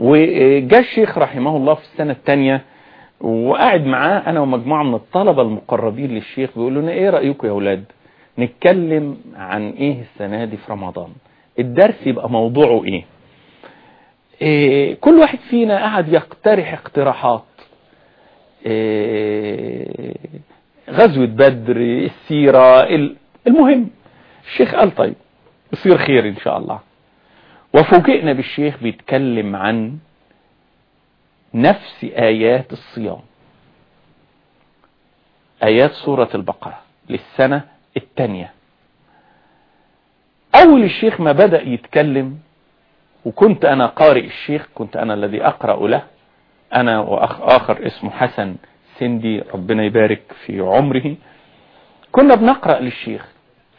وجاء الشيخ رحمه الله في السنة الثانية وقاعد معاه أنا ومجموعة من الطلبة المقربين للشيخ بيقول لنا إيه رأيكم يا أولاد؟ نتكلم عن إيه السنة دي في رمضان؟ الدرس يبقى موضوعه إيه, إيه كل واحد فينا قاعد يقترح اقتراحات. إيه غزوة بدر السيرة المهم الشيخ قال طيب يصير خير إن شاء الله. وفوجئنا بالشيخ بيتكلم عن نفس آيات الصيام. آيات سورة البقرة للسنة الثانية. أول الشيخ ما بدأ يتكلم وكنت أنا قارئ الشيخ كنت أنا الذي أقرأ له أنا وأخ آخر اسمه حسن سندي ربنا يبارك في عمره كنا بنقرأ للشيخ.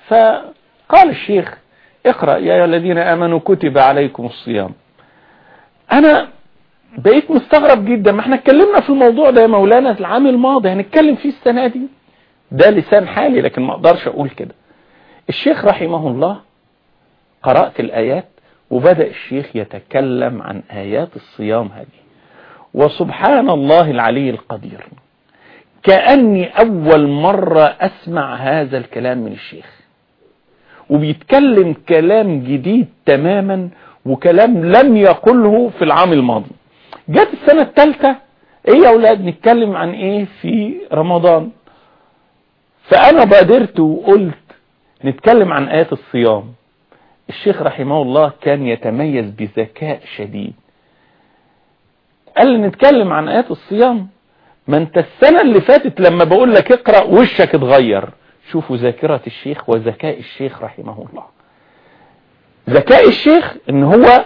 فقال الشيخ اقرأ يا أيها الذين آمنوا كتب عليكم الصيام. أنا بقيت مستغرب جدا ما إحنا اتكلمنا في الموضوع ده يا مولانا العام الماضي هنتكلم فيه السنة دي؟ ده لسان حالي لكن ما أقدرش أقول كده. الشيخ رحمه الله قرأت الآيات وبدأ الشيخ يتكلم عن آيات الصيام هذه. وسبحان الله العلي القدير كأني أول مرة أسمع هذا الكلام من الشيخ. وبيتكلم كلام جديد تماما وكلام لم يقله في العام الماضي. جت السنة الثالثة إيه يا أولاد نتكلم عن إيه في رمضان؟ فأنا بادرت وقلت نتكلم عن آيات الصيام. الشيخ رحمه الله كان يتميز بذكاء شديد. قال نتكلم عن آيات الصيام. ما انت السنة اللي فاتت لما بقول لك اقرأ وشك اتغير. شوفوا ذاكرة الشيخ وذكاء الشيخ رحمه الله. ذكاء الشيخ إن هو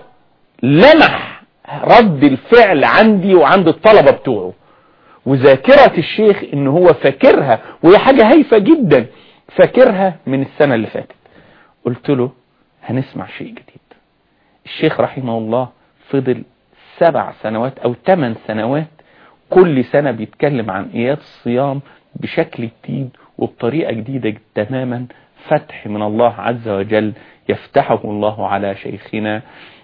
لمح رد الفعل عندي وعند الطلبة بتوعه. وذاكرة الشيخ إن هو فاكرها وهي حاجة هايفة جدا فاكرها من السنة اللي فاتت. قلت له هنسمع شيء جديد. الشيخ رحمه الله فضل سبع سنوات أو ثمان سنوات كل سنة بيتكلم عن ايات الصيام بشكل جديد وبطريقة جديدة تماما فتح من الله عز وجل يفتحه الله على شيخنا.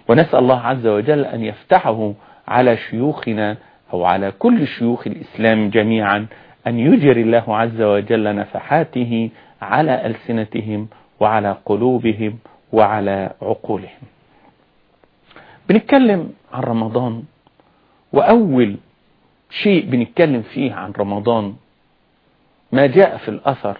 ونسأل الله عز وجل أن يفتحه على شيوخنا أو على كل شيوخ الإسلام جميعا أن يجري الله عز وجل نفحاته على ألسنتهم وعلى قلوبهم وعلى عقولهم. بنتكلم عن رمضان وأول شيء بنتكلم فيه عن رمضان ما جاء في الأثر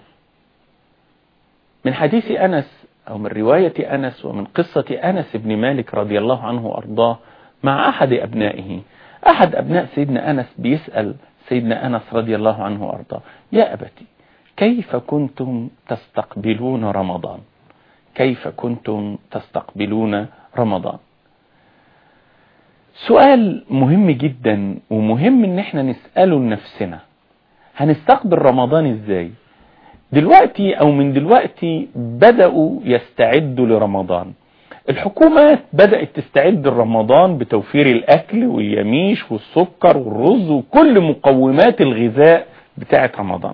من حديث أنس أو من رواية أنس ومن قصة أنس بن مالك رضي الله عنه وأرضاه مع أحد أبنائه. أحد أبناء سيدنا أنس بيسأل سيدنا أنس رضي الله عنه وأرضاه يا أبتي كيف كنتم تستقبلون رمضان؟ كيف كنتم تستقبلون رمضان؟ سؤال مهم جدا ومهم إن إحنا نسأله لنفسنا. هنستقبل رمضان إزاي؟ دلوقتي أو من دلوقتي بدأوا يستعدوا لرمضان. الحكومات بدأت تستعد لرمضان بتوفير الأكل واليميش والسكر والرز وكل مقومات الغذاء بتاعة رمضان.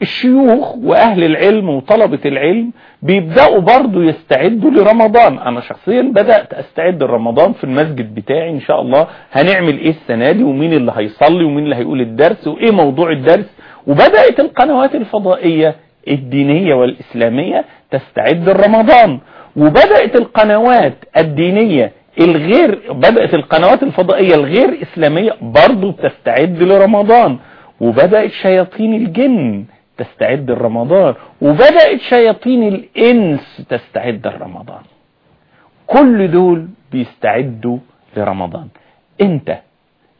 والشيوخ وأهل العلم وطلبة العلم بيبدأوا برضو يستعدوا لرمضان. أنا شخصيا بدأت أستعد لرمضان في المسجد بتاعي. إن شاء الله هنعمل إيه السنة دي؟ ومين اللي هيصلي؟ ومين اللي هيقول الدرس؟ وإيه موضوع الدرس؟ وبدأت القنوات الفضائية الدينية والإسلامية تستعد لرمضان. وبدأت القنوات الدينية الغير بدأت القنوات الفضائية الغير إسلامية برضو تستعد لرمضان. وبدأت شياطين الجن تستعد لرمضان. وبدأت شياطين الإنس تستعد لرمضان. كل دول بيستعدوا لرمضان. انت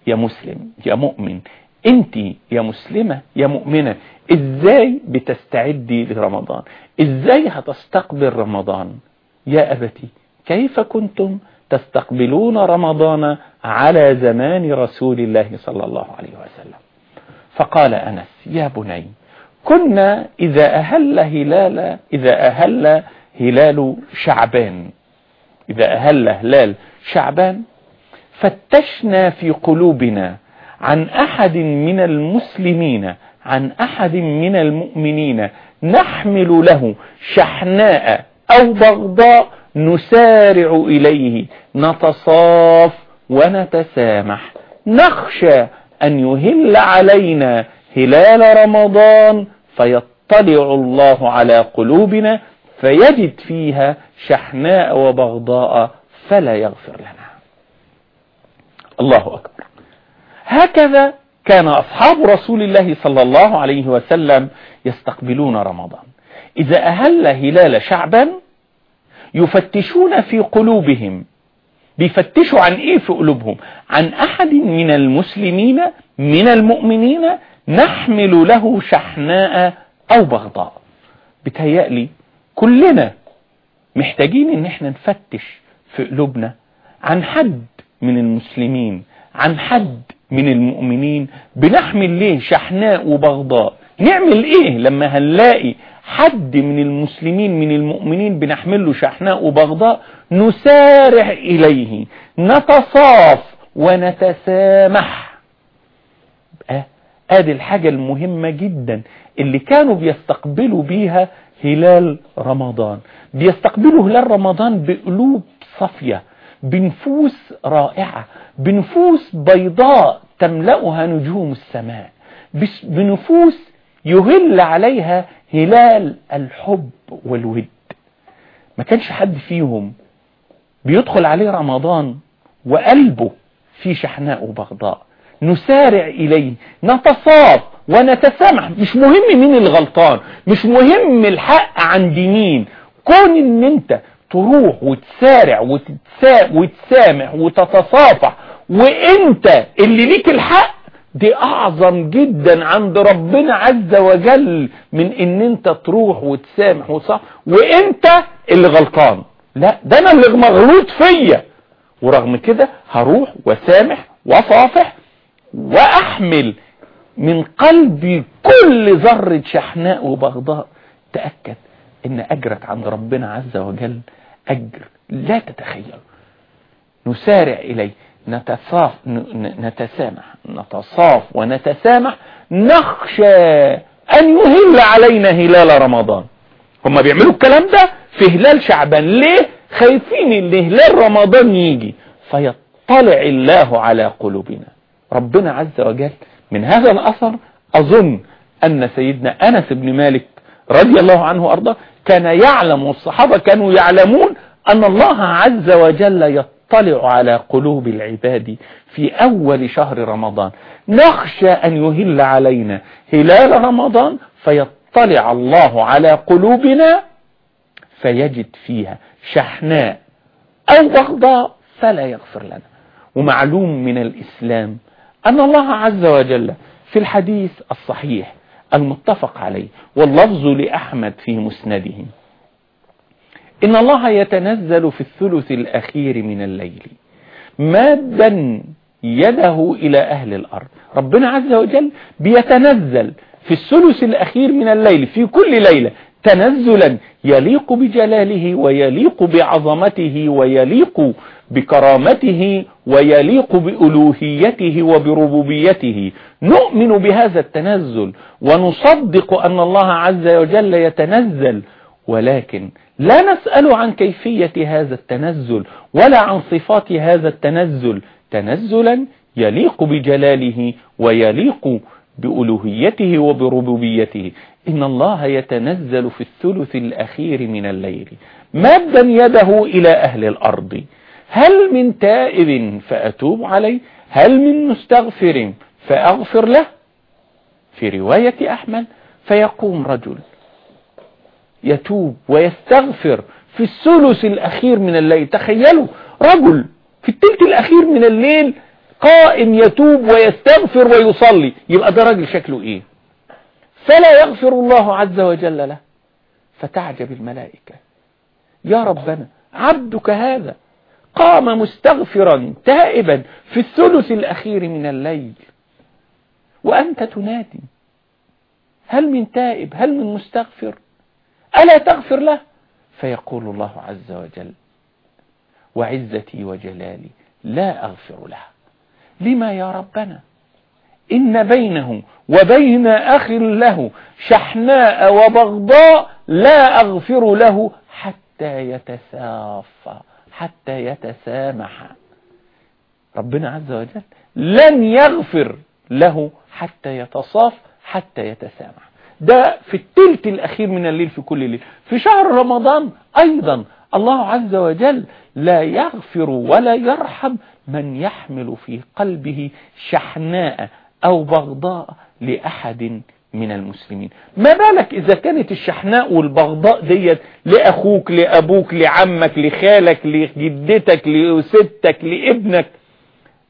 يا مسلم يا مؤمن انت يا مسلمة يا مؤمنة إزاي بتستعدي لرمضان؟ إزاي هتستقبل رمضان؟ يا أبتي كيف كنتم تستقبلون رمضان على زمان رسول الله صلى الله عليه وسلم؟ فقال أنس يا بني كنا إذا أهل هلال إذا أهل هلال شعبان. إذا أهل هلال شعبان فتشنا في قلوبنا عن أحد من المسلمين عن أحد من المؤمنين نحمل له شحناء أو بغضاء نسارع إليه نتصاف ونتسامح. نخشى أن يهل علينا هلال رمضان فيطلع الله على قلوبنا فيجد فيها شحناء وبغضاء فلا يغفر لنا. الله أكبر. هكذا كان أصحاب رسول الله صلى الله عليه وسلم يستقبلون رمضان. إذا أهل هلال شعبا يفتشون في قلوبهم بيفتشوا عن إيه في قلوبهم؟ عن أحد من المسلمين من المؤمنين نحمل له شحناء أو بغضاء. بتهيألي كلنا محتاجين إن إحنا نفتش في قلوبنا عن حد من المسلمين عن حد من المؤمنين بنحمل ليه شحناء وبغضاء؟ نعمل إيه لما هنلاقي حد من المسلمين من المؤمنين بنحمل له شحناء وبغضاء؟ نسارع إليه نتصاف ونتسامح. ادي الحاجة المهمة جدا. اللي كانوا بيستقبلوا بيها هلال رمضان. بيستقبلوا هلال رمضان بقلوب صافية بنفوس رائعة بنفوس بيضاء تملأها نجوم السماء. بنفوس يهل عليها هلال الحب والود. ما كانش حد فيهم بيدخل عليه رمضان وقلبه في شحناء وبغضاء. نسارع إليه نتصاف ونتسامح. مش مهم مين الغلطان مش مهم الحق عند مين كون إن أنت تروح وتسارع وتسامح وتتصافح وأنت اللي ليك الحق دي أعظم جدا عند ربنا عز وجل من إن أنت تروح وتسامح وصح وأنت اللي غلطان لا ده أنا اللي مغلوط فيا. ورغم كده هروح وسامح وصافح وأحمل من قلبي كل ذرة شحناء وبغضاء. تأكد إن أجرك عند ربنا عز وجل أجر لا تتخيل نسارع إليه. نتصاف نتسامح. نتصاف ونتسامح. نخشى أن يهل علينا هلال رمضان. هم بيعملوا الكلام ده في هلال شعبان. ليه؟ خايفين إن هلال رمضان يجي. فيطلع الله على قلوبنا. ربنا عز وجل من هذا الأثر أظن أن سيدنا أنس بن مالك رضي الله عنه وأرضاه كان يعلم والصحابة كانوا يعلمون أن الله عز وجل يطلع على قلوب العباد في أول شهر رمضان. نخشى أن يهل علينا هلال رمضان فيطلع الله على قلوبنا فيجد فيها شحناء أو بغضاء فلا يغفر لنا. ومعلوم من الإسلام أن الله عز وجل في الحديث الصحيح المتفق عليه واللفظ لأحمد في مسنده. إن الله يتنزل في الثلث الأخير من الليل مادا يده إلى أهل الأرض. ربنا عز وجل بيتنزل في الثلث الأخير من الليل في كل ليلة تنزلا يليق بجلاله ويليق بعظمته ويليق بكرامته ويليق بألوهيته وبربوبيته. نؤمن بهذا التنزل ونصدق أن الله عز وجل يتنزل ولكن لا نسأل عن كيفية هذا التنزل ولا عن صفات هذا التنزل. تنزلا يليق بجلاله ويليق بألوهيته وبربوبيته. إن الله يتنزل في الثلث الأخير من الليل مادا يده إلى أهل الأرض. هل من تائب فأتوب عليه؟ هل من مستغفر فأغفر له؟ في رواية أحمد فيقوم رجل يتوب ويستغفر في الثلث الأخير من الليل. تخيلوا رجل في التلت الأخير من الليل قائم يتوب ويستغفر ويصلي يبقى ده راجل شكله إيه؟ فلا يغفر الله عز وجل له. فتعجب الملائكة. يا ربنا عبدك هذا قام مستغفرا تائبا في الثلث الأخير من الليل. وأنت تنادي. هل من تائب؟ هل من مستغفر؟ ألا تغفر له؟ فيقول الله عز وجل وعزتي وجلالي لا أغفر له لما يا ربنا؟ إن بينه وبين أخ له شحناء وبغضاء لا أغفر له حتى يتسافى حتى يتسامح. ربنا عز وجل لن يغفر له حتى يتصاف حتى يتسامح. ده في التلت الأخير من الليل في كل ليل في شهر رمضان أيضا الله عز وجل لا يغفر ولا يرحم من يحمل في قلبه شحناء أو بغضاء لأحد من المسلمين. ما بالك إذا كانت الشحناء والبغضاء ديت لأخوك لأبوك لعمك لخالك لجدتك لستك لابنك؟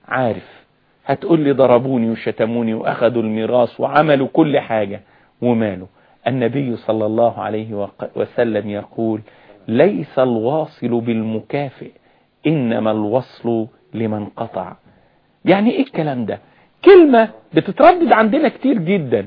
عارف هتقول لي ضربوني وشتموني وأخذوا الميراث وعملوا كل حاجة. وماله؟ النبي صلى الله عليه وسلم يقول ليس الواصل بالمكافئ إنما الوصل لمن قطع. يعني إيه الكلام ده؟ كلمة بتتردد عندنا كتير جدا.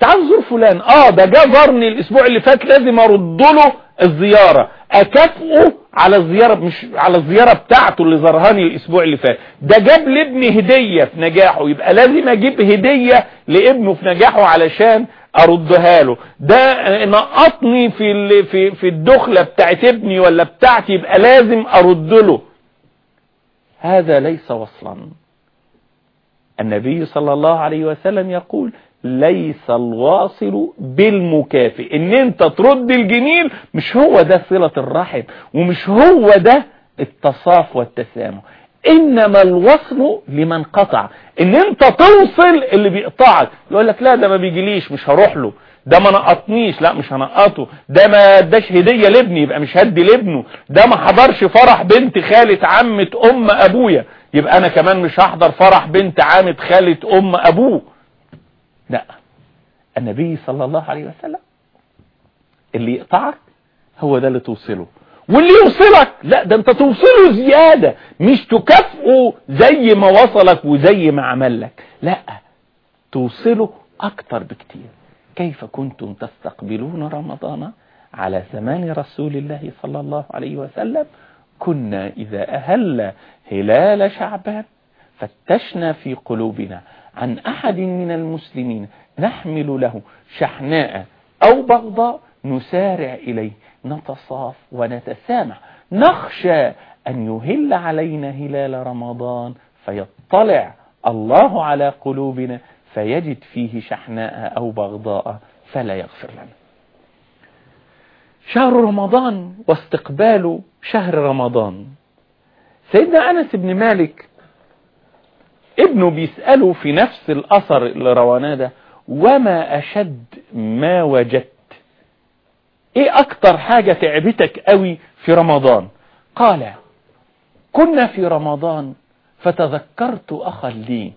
تعال زور فلان. آه ده جه زارني الأسبوع اللي فات لازم أرد له الزيارة. أكافئه على الزيارة مش على الزيارة بتاعته اللي زارهاني الأسبوع اللي فات. ده جاب لابني هدية في نجاحه. يبقى لازم أجيب هدية لابنه في نجاحه علشان أردها له. ده نقطني في في في الدخلة بتاعت ابني ولا بتاعتي يبقى لازم أرد له. هذا ليس وصلا. النبي صلى الله عليه وسلم يقول ليس الواصل بالمكافئ. إن أنت ترد الجميل مش هو ده صلة الرحم ومش هو ده التصاف والتسامح. إنما الوصل لمن قطع. إن أنت توصل اللي بيقطعك. يقول لك لا ده ما بيجيليش مش هروح له. ده ما نقطنيش لا مش هنقطه. ده ما اداش هدية لابني يبقى مش هدي لابنه. ده ما حضرش فرح بنت خالة عمة أم أبويا. يبقى أنا كمان مش هحضر فرح بنت عامة خالة أم أبوه. لا. النبي صلى الله عليه وسلم اللي يقطعك هو ده اللي توصله. واللي يوصلك لا ده أنت توصله زيادة مش تكافئه زي ما وصلك وزي ما عمل لك. لا توصله أكتر بكتير. كيف كنتم تستقبلون رمضان على زمان رسول الله صلى الله عليه وسلم؟ كنا إذا أهل هلال شعبان فتشنا في قلوبنا عن أحد من المسلمين نحمل له شحناء أو بغضاء نسارع إليه نتصاف ونتسامح نخشى أن يهل علينا هلال رمضان فيطلع الله على قلوبنا فيجد فيه شحناء أو بغضاء فلا يغفر لنا. شهر رمضان واستقبال شهر رمضان. سيدنا أنس بن مالك ابنه بيسأله في نفس الأثر اللي رواناه ده وما أشد ما وجدت؟ إيه أكتر حاجة تعبتك قوي في رمضان؟ قال كنا في رمضان فتذكرت أخا لي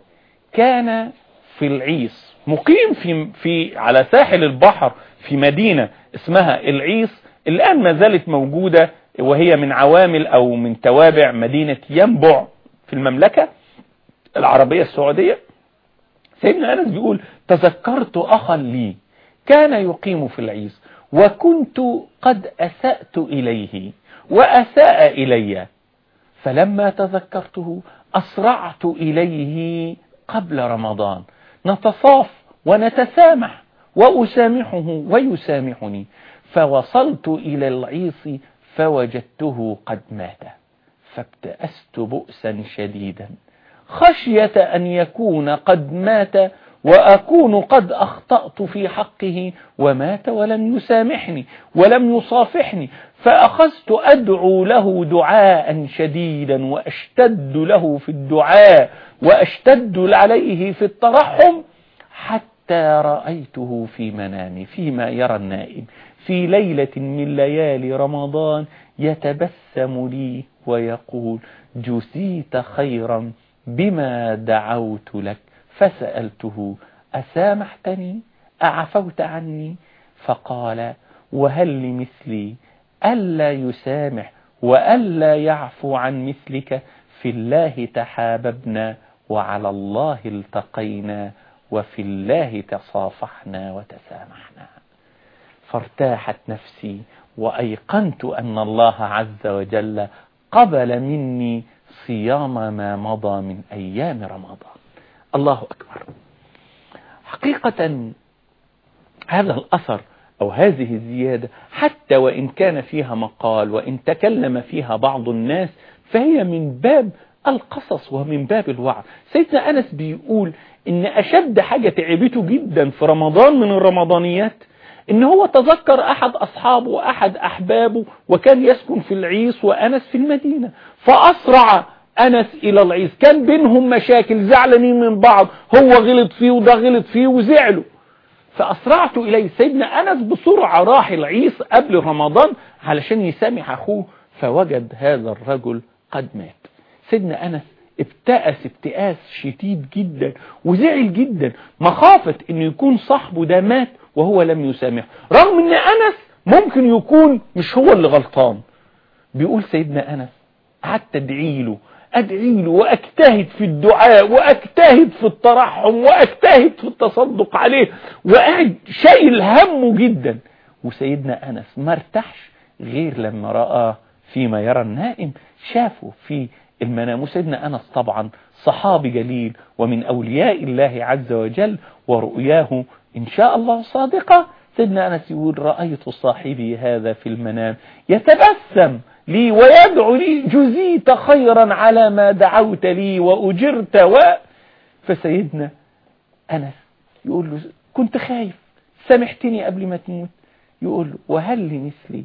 كان في العيس مقيم في, في على ساحل البحر في مدينة اسمها العيس الآن ما زالت موجودة وهي من عوامل أو من توابع مدينة ينبع في المملكة العربية السعودية. سيدنا أنس بيقول تذكرت أخا لي كان يقيم في العيس وكنت قد أسأت إليه وأساء إلي فلما تذكرته أسرعت إليه قبل رمضان. نتصاف ونتسامح وأسامحه ويسامحني فوصلت إلى العيص فوجدته قد مات فابتأست بؤسا شديدا. خشية أن يكون قد مات وأكون قد أخطأت في حقه ومات ولم يسامحني ولم يصافحني فأخذت أدعو له دعاء شديدا وأشتد له في الدعاء وأشتد عليه في الترحم حتى رأيته في منامي فيما يرى النائم. في ليلة من ليالي رمضان يتبسم لي ويقول جسيت خيرا بما دعوت لك. فسألته أسامحتني؟ أعفوت عني؟ فقال وهل لمثلي ألا يسامح وألا يعفو عن مثلك؟ في الله تحاببنا وعلى الله التقينا وفي الله تصافحنا وتسامحنا. فارتاحت نفسي وأيقنت أن الله عز وجل قبل مني صيام ما مضى من أيام رمضان. الله أكبر. حقيقة هذا الأثر أو هذه الزيادة حتى وإن كان فيها مقال وإن تكلم فيها بعض الناس فهي من باب القصص ومن باب الوعظ. سيدنا أنس بيقول إن أشد حاجة تعبته جدا في رمضان من الرمضانيات إن هو تذكر أحد أصحابه وأحد أحبابه وكان يسكن في العيس وأنس في المدينة. فأسرع أنس إلى العيس. كان بينهم مشاكل زعلانين من بعض. هو غلط فيه وده غلط فيه وزعلوا. فأسرعت إليه. سيدنا أنس بسرعة راح العيس قبل رمضان علشان يسامح أخوه فوجد هذا الرجل قد مات. سيدنا أنس ابتأس ابتئاس شديد جدا وزعل جدا. مخافة إنه يكون صاحبه ده مات وهو لم يسامحه رغم إن أنس ممكن يكون مش هو اللي غلطان. بيقول سيدنا أنس قعدت أدعي له أدعي له وأجتهد في الدعاء وأجتهد في الترحم وأجتهد في التصدق عليه وقاعد شايل همه جدا. وسيدنا أنس ما ارتاحش غير لما رأى فيما يرى النائم شافه في المنام وسيدنا أنس طبعا صحابي جليل ومن أولياء الله عز وجل ورؤياه إن شاء الله صادقة. سيدنا أنس يقول رأيت صاحبي هذا في المنام يتبسم لي ويدعو لي جزيت خيرا على ما دعوت لي وأجرت و فسيدنا أنس يقول له كنت خايف سامحتني قبل ما تموت. يقول له وهل لمثلي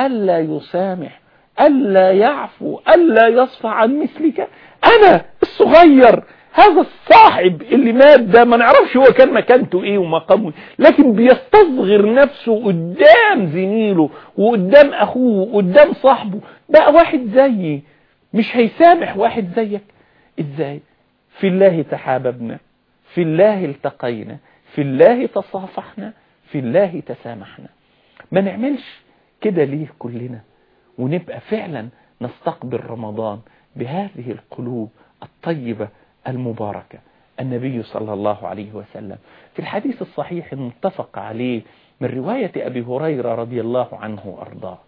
ألا يسامح ألا يعفو ألا يصفى عن مثلك. أنا الصغير هذا الصاحب اللي مات ده ما نعرفش هو كان مكانته إيه ومقامه لكن بيستصغر نفسه قدام زميله وقدام أخوه وقدام صاحبه. بقى واحد زيي مش هيسامح واحد زيك. إزاي؟ في الله تحاببنا في الله التقينا في الله تصافحنا في الله تسامحنا. ما نعملش كده ليه كلنا؟ ونبقى فعلا نستقبل رمضان بهذه القلوب الطيبة المباركة. النبي صلى الله عليه وسلم في الحديث الصحيح المتفق عليه من رواية أبي هريرة رضي الله عنه وأرضاه.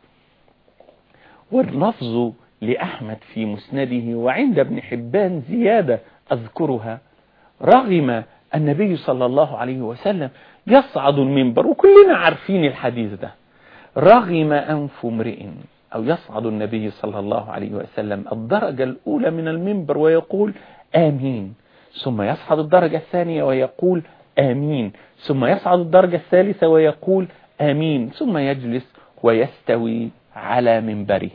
واللفظ لأحمد في مسنده وعند ابن حبان زيادة أذكرها رغم النبي صلى الله عليه وسلم يصعد المنبر وكلنا عارفين الحديث ده رغم أنف امرئ أو يصعد النبي صلى الله عليه وسلم الدرجة الأولى من المنبر ويقول آمين. ثم يصعد الدرجة الثانية ويقول آمين. ثم يصعد الدرجة الثالثة ويقول آمين. ثم يجلس ويستوي على منبره.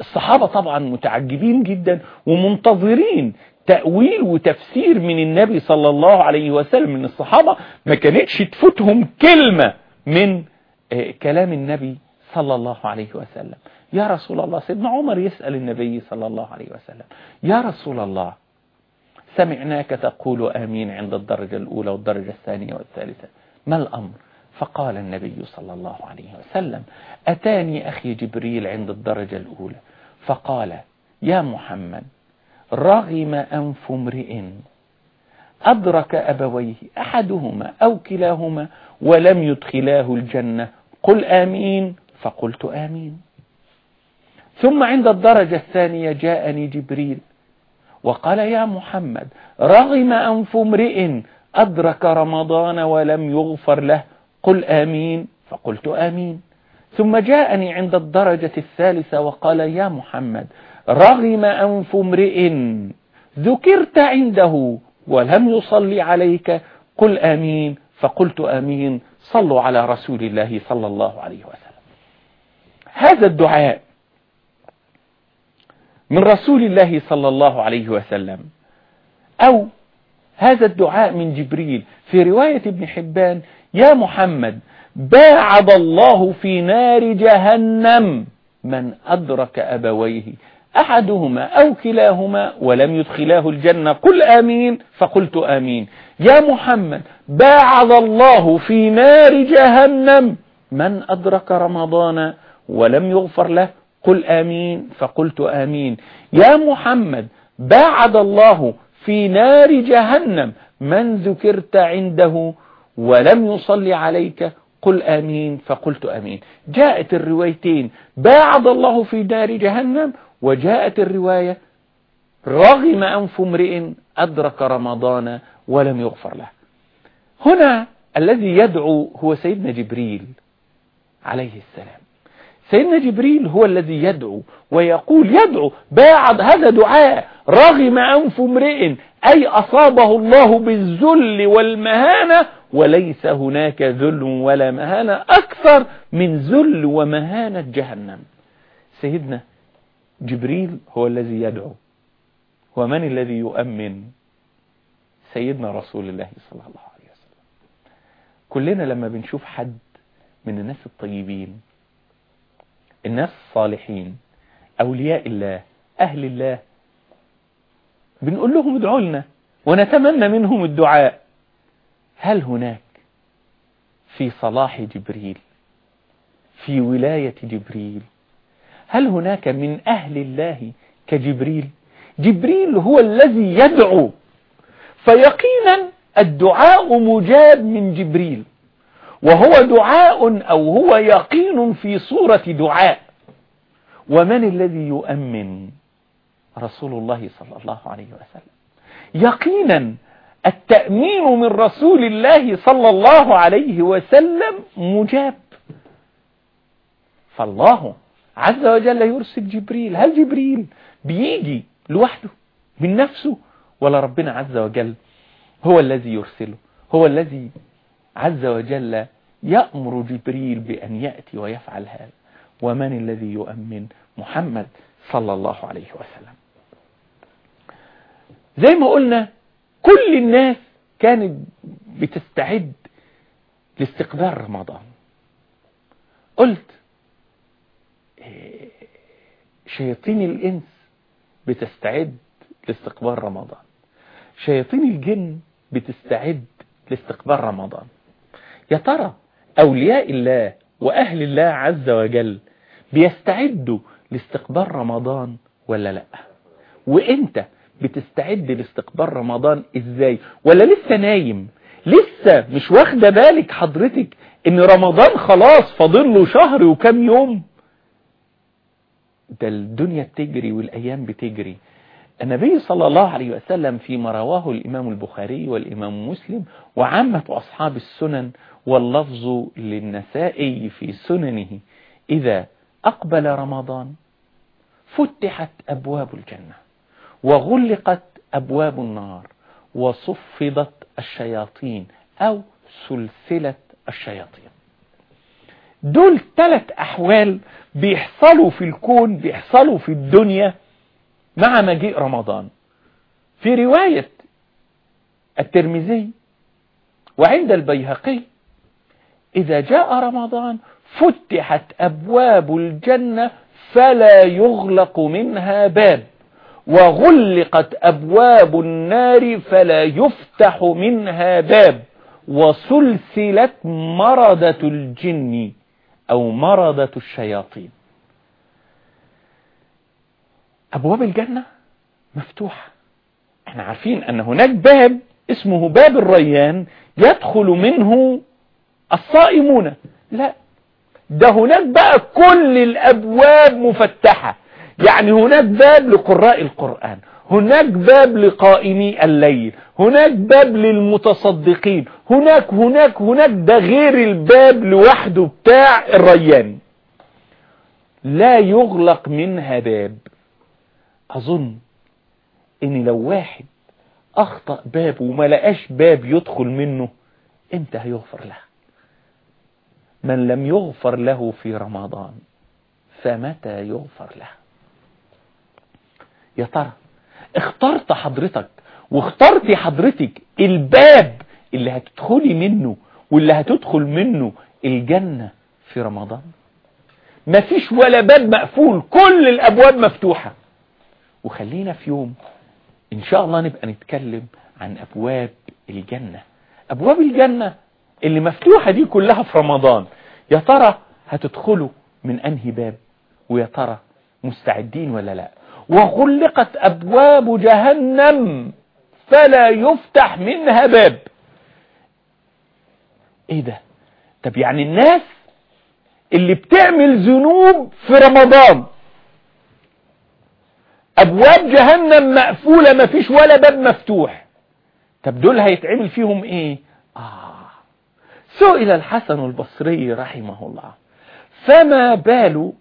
الصحابة طبعا متعجبين جدا ومنتظرين تأويل وتفسير من النبي صلى الله عليه وسلم من الصحابة ما كانتش تفوتهم كلمة من كلام النبي صلى الله عليه وسلم. يا رسول الله سيدنا عمر يسأل النبي صلى الله عليه وسلم يا رسول الله سمعناك تقول آمين عند الدرجة الأولى والدرجة الثانية والثالثة ما الأمر؟ فقال النبي صلى الله عليه وسلم أتاني أخي جبريل عند الدرجة الأولى فقال يا محمد رغم أنف امرئ أدرك أبويه أحدهما أو كلاهما ولم يدخلاه الجنة قل آمين فقلت آمين. ثم عند الدرجة الثانية جاءني جبريل وقال يا محمد رغم أنف امرئ أدرك رمضان ولم يغفر له قل آمين فقلت آمين. ثم جاءني عند الدرجة الثالثة وقال يا محمد رغم أنف امرئ ذكرت عنده ولم يصلي عليك قل آمين فقلت آمين صلوا على رسول الله صلى الله عليه وسلم. هذا الدعاء من رسول الله صلى الله عليه وسلم. أو هذا الدعاء من جبريل في رواية ابن حبان يا محمد باعد الله في نار جهنم. من أدرك أبويه أحدهما أو كلاهما ولم يدخلاه الجنة قل آمين فقلت آمين. يا محمد باعد الله في نار جهنم. من أدرك رمضان ولم يغفر له قل آمين فقلت آمين. يا محمد باعد الله في نار جهنم من ذكرت عنده ولم يصلي عليك قل آمين فقلت آمين. جاءت الروايتين باعد الله في نار جهنم وجاءت الرواية رغم أنف امرئ أدرك رمضان ولم يغفر له. هنا الذي يدعو هو سيدنا جبريل عليه السلام. سيدنا جبريل هو الذي يدعو ويقول يدعو بعد هذا دعاء رغم أنف امرئ أي أصابه الله بالذل والمهانة وليس هناك ذل ولا مهانة أكثر من ذل ومهانة جهنم. سيدنا جبريل هو الذي يدعو. ومن الذي يؤمن؟ سيدنا رسول الله صلى الله عليه وسلم. كلنا لما بنشوف حد من الناس الطيبين الناس الصالحين أولياء الله أهل الله. بنقول لهم ادعوا لنا ونتمنى منهم الدعاء. هل هناك في صلاح جبريل؟ في ولاية جبريل؟ هل هناك من أهل الله كجبريل؟ جبريل هو الذي يدعو. فيقينا الدعاء مجاب من جبريل. وهو دعاء أو هو يقين في صورة دعاء. ومن الذي يؤمن؟ رسول الله صلى الله عليه وسلم. يقينا التأمين من رسول الله صلى الله عليه وسلم مجاب. فالله عز وجل يرسل جبريل. هل جبريل بيجي لوحده من نفسه؟ ولا ربنا عز وجل هو الذي يرسله هو الذي عز وجل يأمر جبريل بأن يأتي ويفعل هذا. ومن الذي يؤمن؟ محمد صلى الله عليه وسلم. زي ما قلنا كل الناس كانت بتستعد لاستقبال رمضان. قلت شياطين الإنس بتستعد لاستقبال رمضان. شياطين الجن بتستعد لاستقبال رمضان. يا ترى أولياء الله وأهل الله عز وجل بيستعدوا لاستقبال رمضان ولا لأ؟ وانت بتستعد لاستقبال رمضان؟ إزاي؟ ولا لسه نايم؟ لسه مش واخدة بالك حضرتك إن رمضان خلاص فاضل له شهر وكم يوم؟ ده الدنيا بتجري والأيام بتجري. النبي صلى الله عليه وسلم فيما رواه الإمام البخاري والإمام مسلم وعامة أصحاب السنن واللفظ للنسائي في سننه إذا أقبل رمضان فتحت أبواب الجنة وغلقت أبواب النار وصفدت الشياطين أو سلسلة الشياطين. دول ثلاث أحوال بيحصلوا في الكون بيحصلوا في الدنيا مع مجيء رمضان. في رواية الترمذي وعند البيهقي إذا جاء رمضان فتحت أبواب الجنة فلا يغلق منها باب وغلقت أبواب النار فلا يفتح منها باب وسلسلت مردة الجن أو مردة الشياطين. أبواب الجنة مفتوحة. إحنا عارفين أن هناك باب اسمه باب الريان يدخل منه الصائمون. لا. ده هناك بقى كل الأبواب مفتحة. يعني هناك باب لقراء القرآن. هناك باب لقائمي الليل. هناك باب للمتصدقين. هناك هناك هناك. ده غير الباب لوحده بتاع الريان. لا يغلق منها باب. أظن إن لو واحد أخطأ باب وما لقاش باب يدخل منه إمتى هيغفر له؟ من لم يغفر له في رمضان فمتى يغفر له؟ يا ترى اخترت حضرتك واخترت حضرتك الباب اللي هتدخلي منه واللي هتدخل منه الجنة في رمضان؟ مفيش ولا باب مقفول كل الأبواب مفتوحة. وخلينا في يوم إن شاء الله نبقى نتكلم عن أبواب الجنة. أبواب الجنة اللي مفتوحة دي كلها في رمضان. يا ترى هتدخلوا من أنهي باب؟ ويا ترى مستعدين ولا لا؟ وغلقت أبواب جهنم فلا يفتح منها باب. إيه ده؟ طب يعني الناس اللي بتعمل ذنوب في رمضان أبواب جهنم مقفولة مفيش ولا باب مفتوح. طب دول هيتعمل فيهم إيه؟ آه سئل الحسن البصري رحمه الله فما بال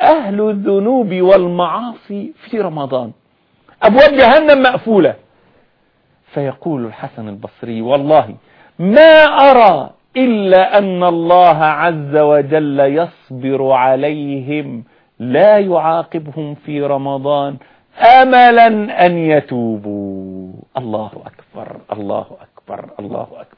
أهل الذنوب والمعاصي في رمضان؟ أبواب جهنم مقفولة. فيقول الحسن البصري والله ما أرى إلا أن الله عز وجل يصبر عليهم لا يعاقبهم في رمضان أملا أن يتوبوا. الله أكبر الله أكبر الله أكبر.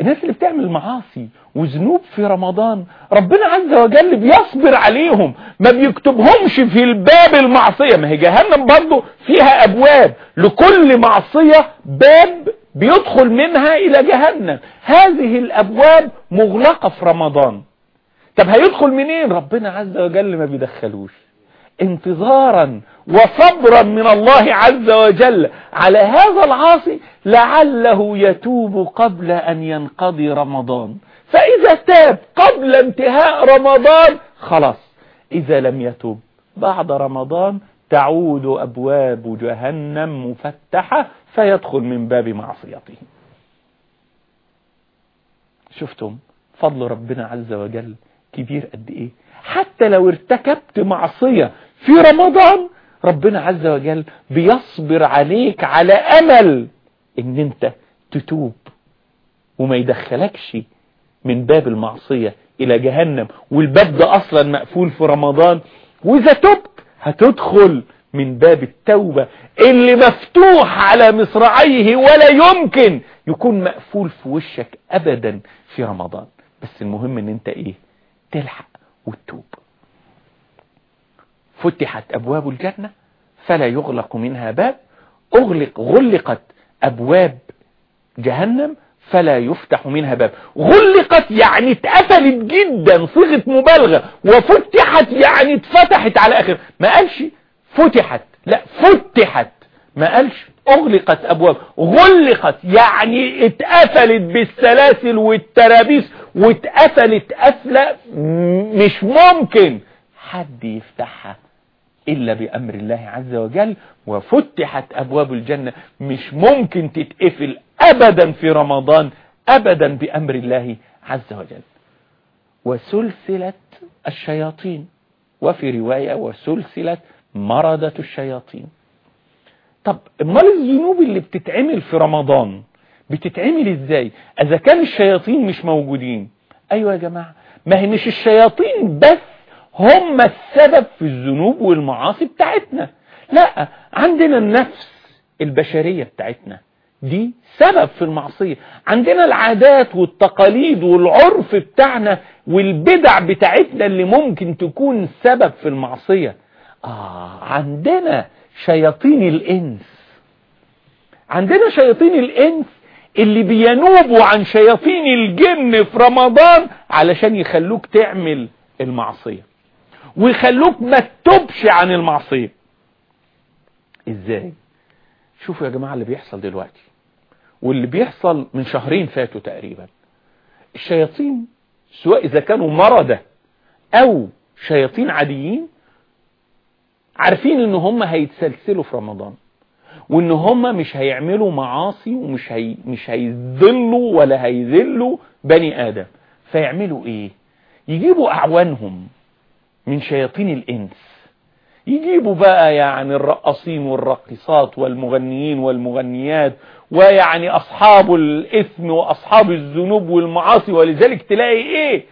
الناس اللي بتعمل معاصي وذنوب في رمضان ربنا عز وجل بيصبر عليهم ما بيكتبهمش في الباب المعصية. ما هي جهنم برضو فيها أبواب. لكل معصية باب بيدخل منها إلى جهنم. هذه الأبواب مغلقة في رمضان. طب هيدخل منين؟ ربنا عز وجل ما بيدخلوش انتظارا وصبرا من الله عز وجل على هذا العاصي لعله يتوب قبل أن ينقضي رمضان. فإذا تاب قبل انتهاء رمضان خلاص إذا لم يتوب. بعد رمضان تعود أبواب جهنم مفتحة فيدخل من باب معصيته. شفتم؟ فضل ربنا عز وجل كبير قد إيه؟ حتى لو ارتكبت معصية في رمضان ربنا عز وجل بيصبر عليك على أمل إن أنت تتوب وما يدخلكش من باب المعصية إلى جهنم والباب ده أصلا مقفول في رمضان وإذا تبت هتدخل من باب التوبة اللي مفتوح على مصراعيه ولا يمكن يكون مقفول في وشك ابدا في رمضان. بس المهم إن أنت إيه؟ تلحق وتتوب. فتحت أبواب الجنة فلا يغلق منها باب. أغلق غلقت أبواب جهنم فلا يفتح منها باب. غلقت يعني اتقفلت جدا صيغة مبالغة. وفتحت يعني اتفتحت على آخر. ما قالش فتحت. لا فتحت. ما قالش أغلقت أبواب. غلقت يعني اتقفلت بالسلاسل والترابيس واتقفلت قفلة مش ممكن حد يفتحها. إلا بأمر الله عز وجل وفتحت أبواب الجنة. مش ممكن تتقفل أبدا في رمضان أبدا بأمر الله عز وجل. وسلسلة الشياطين وفي رواية وسلسلة مردة الشياطين. طب امال الذنوب اللي بتتعمل في رمضان؟ بتتعمل إزاي؟ إذا كان الشياطين مش موجودين. أيوه يا جماعة ما هي مش الشياطين بس هم السبب في الذنوب والمعاصي بتاعتنا. لا عندنا النفس البشرية بتاعتنا دي سبب في المعصية. عندنا العادات والتقاليد والعرف بتاعنا والبدع بتاعتنا اللي ممكن تكون سبب في المعصية. آه عندنا شياطين الإنس. عندنا شياطين الإنس اللي بينوبوا عن شياطين الجن في رمضان علشان يخلوك تعمل المعصية. ويخلوك ما تتوبش عن المعصية. إزاي؟ شوفوا يا جماعة اللي بيحصل دلوقتي واللي بيحصل من شهرين فاتوا تقريبا. الشياطين سواء إذا كانوا مرضى أو شياطين عاديين عارفين إن هم هيتسلسلوا في رمضان وإن هم مش هيعملوا معاصي ومش هي مش هيذلوا ولا هيذلوا بني آدم. فيعملوا إيه؟ يجيبوا أعوانهم. من شياطين الإنس. يجيبوا بقى يعني الرقصين والراقصات والمغنيين والمغنيات ويعني أصحاب الإثم وأصحاب الذنوب والمعاصي. ولذلك تلاقي إيه؟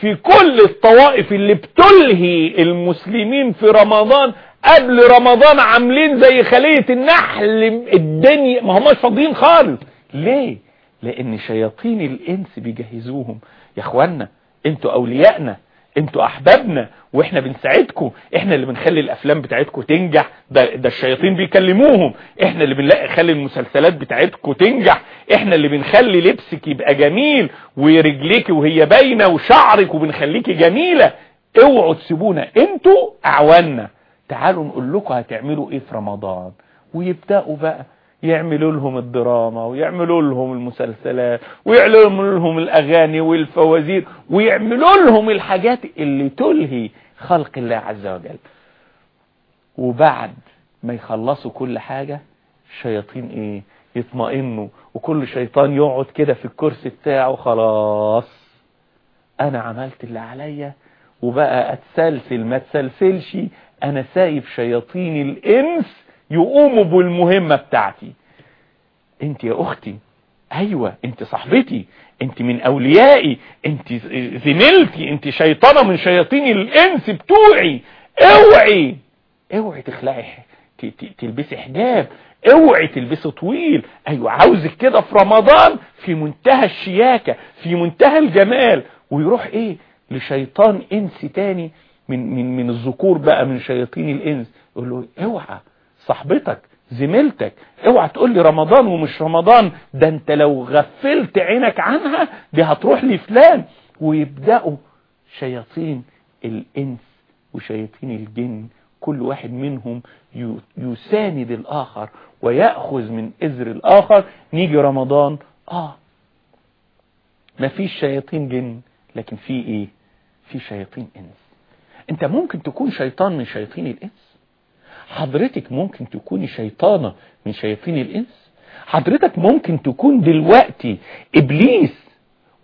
في كل الطوائف اللي بتلهي المسلمين في رمضان قبل رمضان عاملين زي خلية النحل. الدنيا ما هماش فاضيين خالص. ليه؟ لأن شياطين الإنس بيجهزوهم. يا إخوانا أنتوا اوليائنا أنتوا أحبابنا. وإحنا بنساعدكم إحنا اللي بنخلي الافلام بتاعتكم تنجح ده, ده الشياطين بيكلموهم إحنا اللي بنلاقي خلي المسلسلات بتاعتكم تنجح إحنا اللي بنخلي لبسك يبقى جميل ورجليك وهي باينة وشعرك وبنخليكي جميلة. اوعوا تسيبونا أنتوا اعواننا. تعالوا نقول لكم هتعملوا إيه في رمضان؟ ويبدأوا بقى يعملوا لهم الدراما ويعملوا لهم المسلسلات ويعملوا لهم الأغاني والفوازير ويعملوا لهم الحاجات اللي تلهي خلق الله عز وجل. وبعد ما يخلصوا كل حاجة الشياطين إيه؟ يطمئنوا وكل شيطان يقعد كده في الكرسي بتاعه خلاص أنا عملت اللي عليا وبقى أتسلسل ما تسلسلش. أنا سايب شياطين الإنس يقوموا بالمهمة بتاعتي. انت يا أختي أيوه انت صاحبتي انت من اوليائي انت زميلتي انت شيطانة من شياطين الانس بتوعي. اوعي اوعي تخلعي تلبسي حجاب. اوعي تلبسي طويل. أيوه عاوزك كده في رمضان في منتهى الشياكة في منتهى الجمال. ويروح إيه؟ لشيطان انس تاني من من من الذكور بقى من شياطين الانس. يقول له اوعى صاحبتك زميلتك. اوعى تقول لي رمضان ومش رمضان ده انت لو غفلت عينك عنها دي هتروح لفلان ويبدأوا شياطين الإنس وشياطين الجن كل واحد منهم يساند الآخر ويأخذ من إذر الآخر. نيجي رمضان آه ما فيش شياطين جن لكن في إيه؟ في شياطين إنس. انت ممكن تكون شيطان من شياطين الإنس. حضرتك ممكن تكوني شيطانة من شياطين الإنس؟ حضرتك ممكن تكون دلوقتي إبليس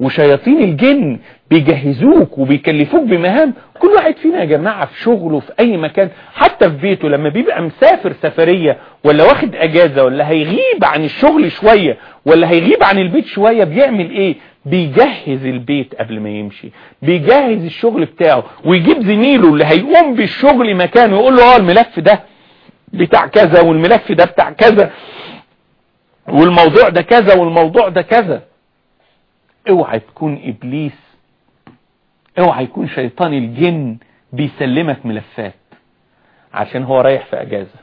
وشياطين الجن بيجهزوك وبيكلفوك بمهام. كل واحد فينا يا جماعة في شغله في أي مكان حتى في بيته لما بيبقى مسافر سفرية ولا واخد أجازة ولا هيغيب عن الشغل شوية ولا هيغيب عن البيت شوية بيعمل إيه؟ بيجهز البيت قبل ما يمشي. بيجهز الشغل بتاعه ويجيب زميله اللي هيقوم بالشغل مكانه يقول له آه الملف ده بتاع كذا والملف ده بتاع كذا والموضوع ده كذا والموضوع ده كذا. اوعى تكون إبليس اوعى يكون شيطان الجن بيسلمك ملفات عشان هو رايح في أجازة.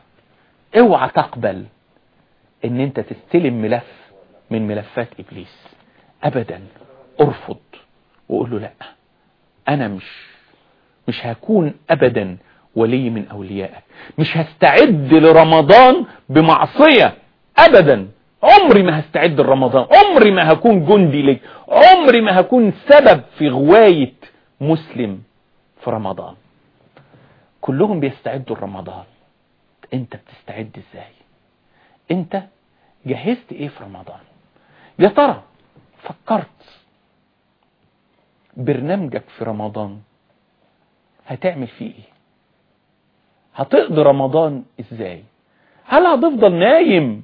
اوعى تقبل إن أنت تستلم ملف من ملفات إبليس. ابدا أرفض وقول له لأ أنا مش مش هكون ابدا ولي من أوليائك. مش هستعد لرمضان بمعصية. ابدا. عمري ما هستعد لرمضان. عمري ما هكون جندي لك عمري ما هكون سبب في غواية مسلم في رمضان. كلهم بيستعدوا لرمضان. أنت بتستعد إزاي؟ أنت جهزت إيه في رمضان؟ يا ترى فكرت برنامجك في رمضان هتعمل فيه إيه؟ هتقضي رمضان إزاي؟ هل هتفضل نايم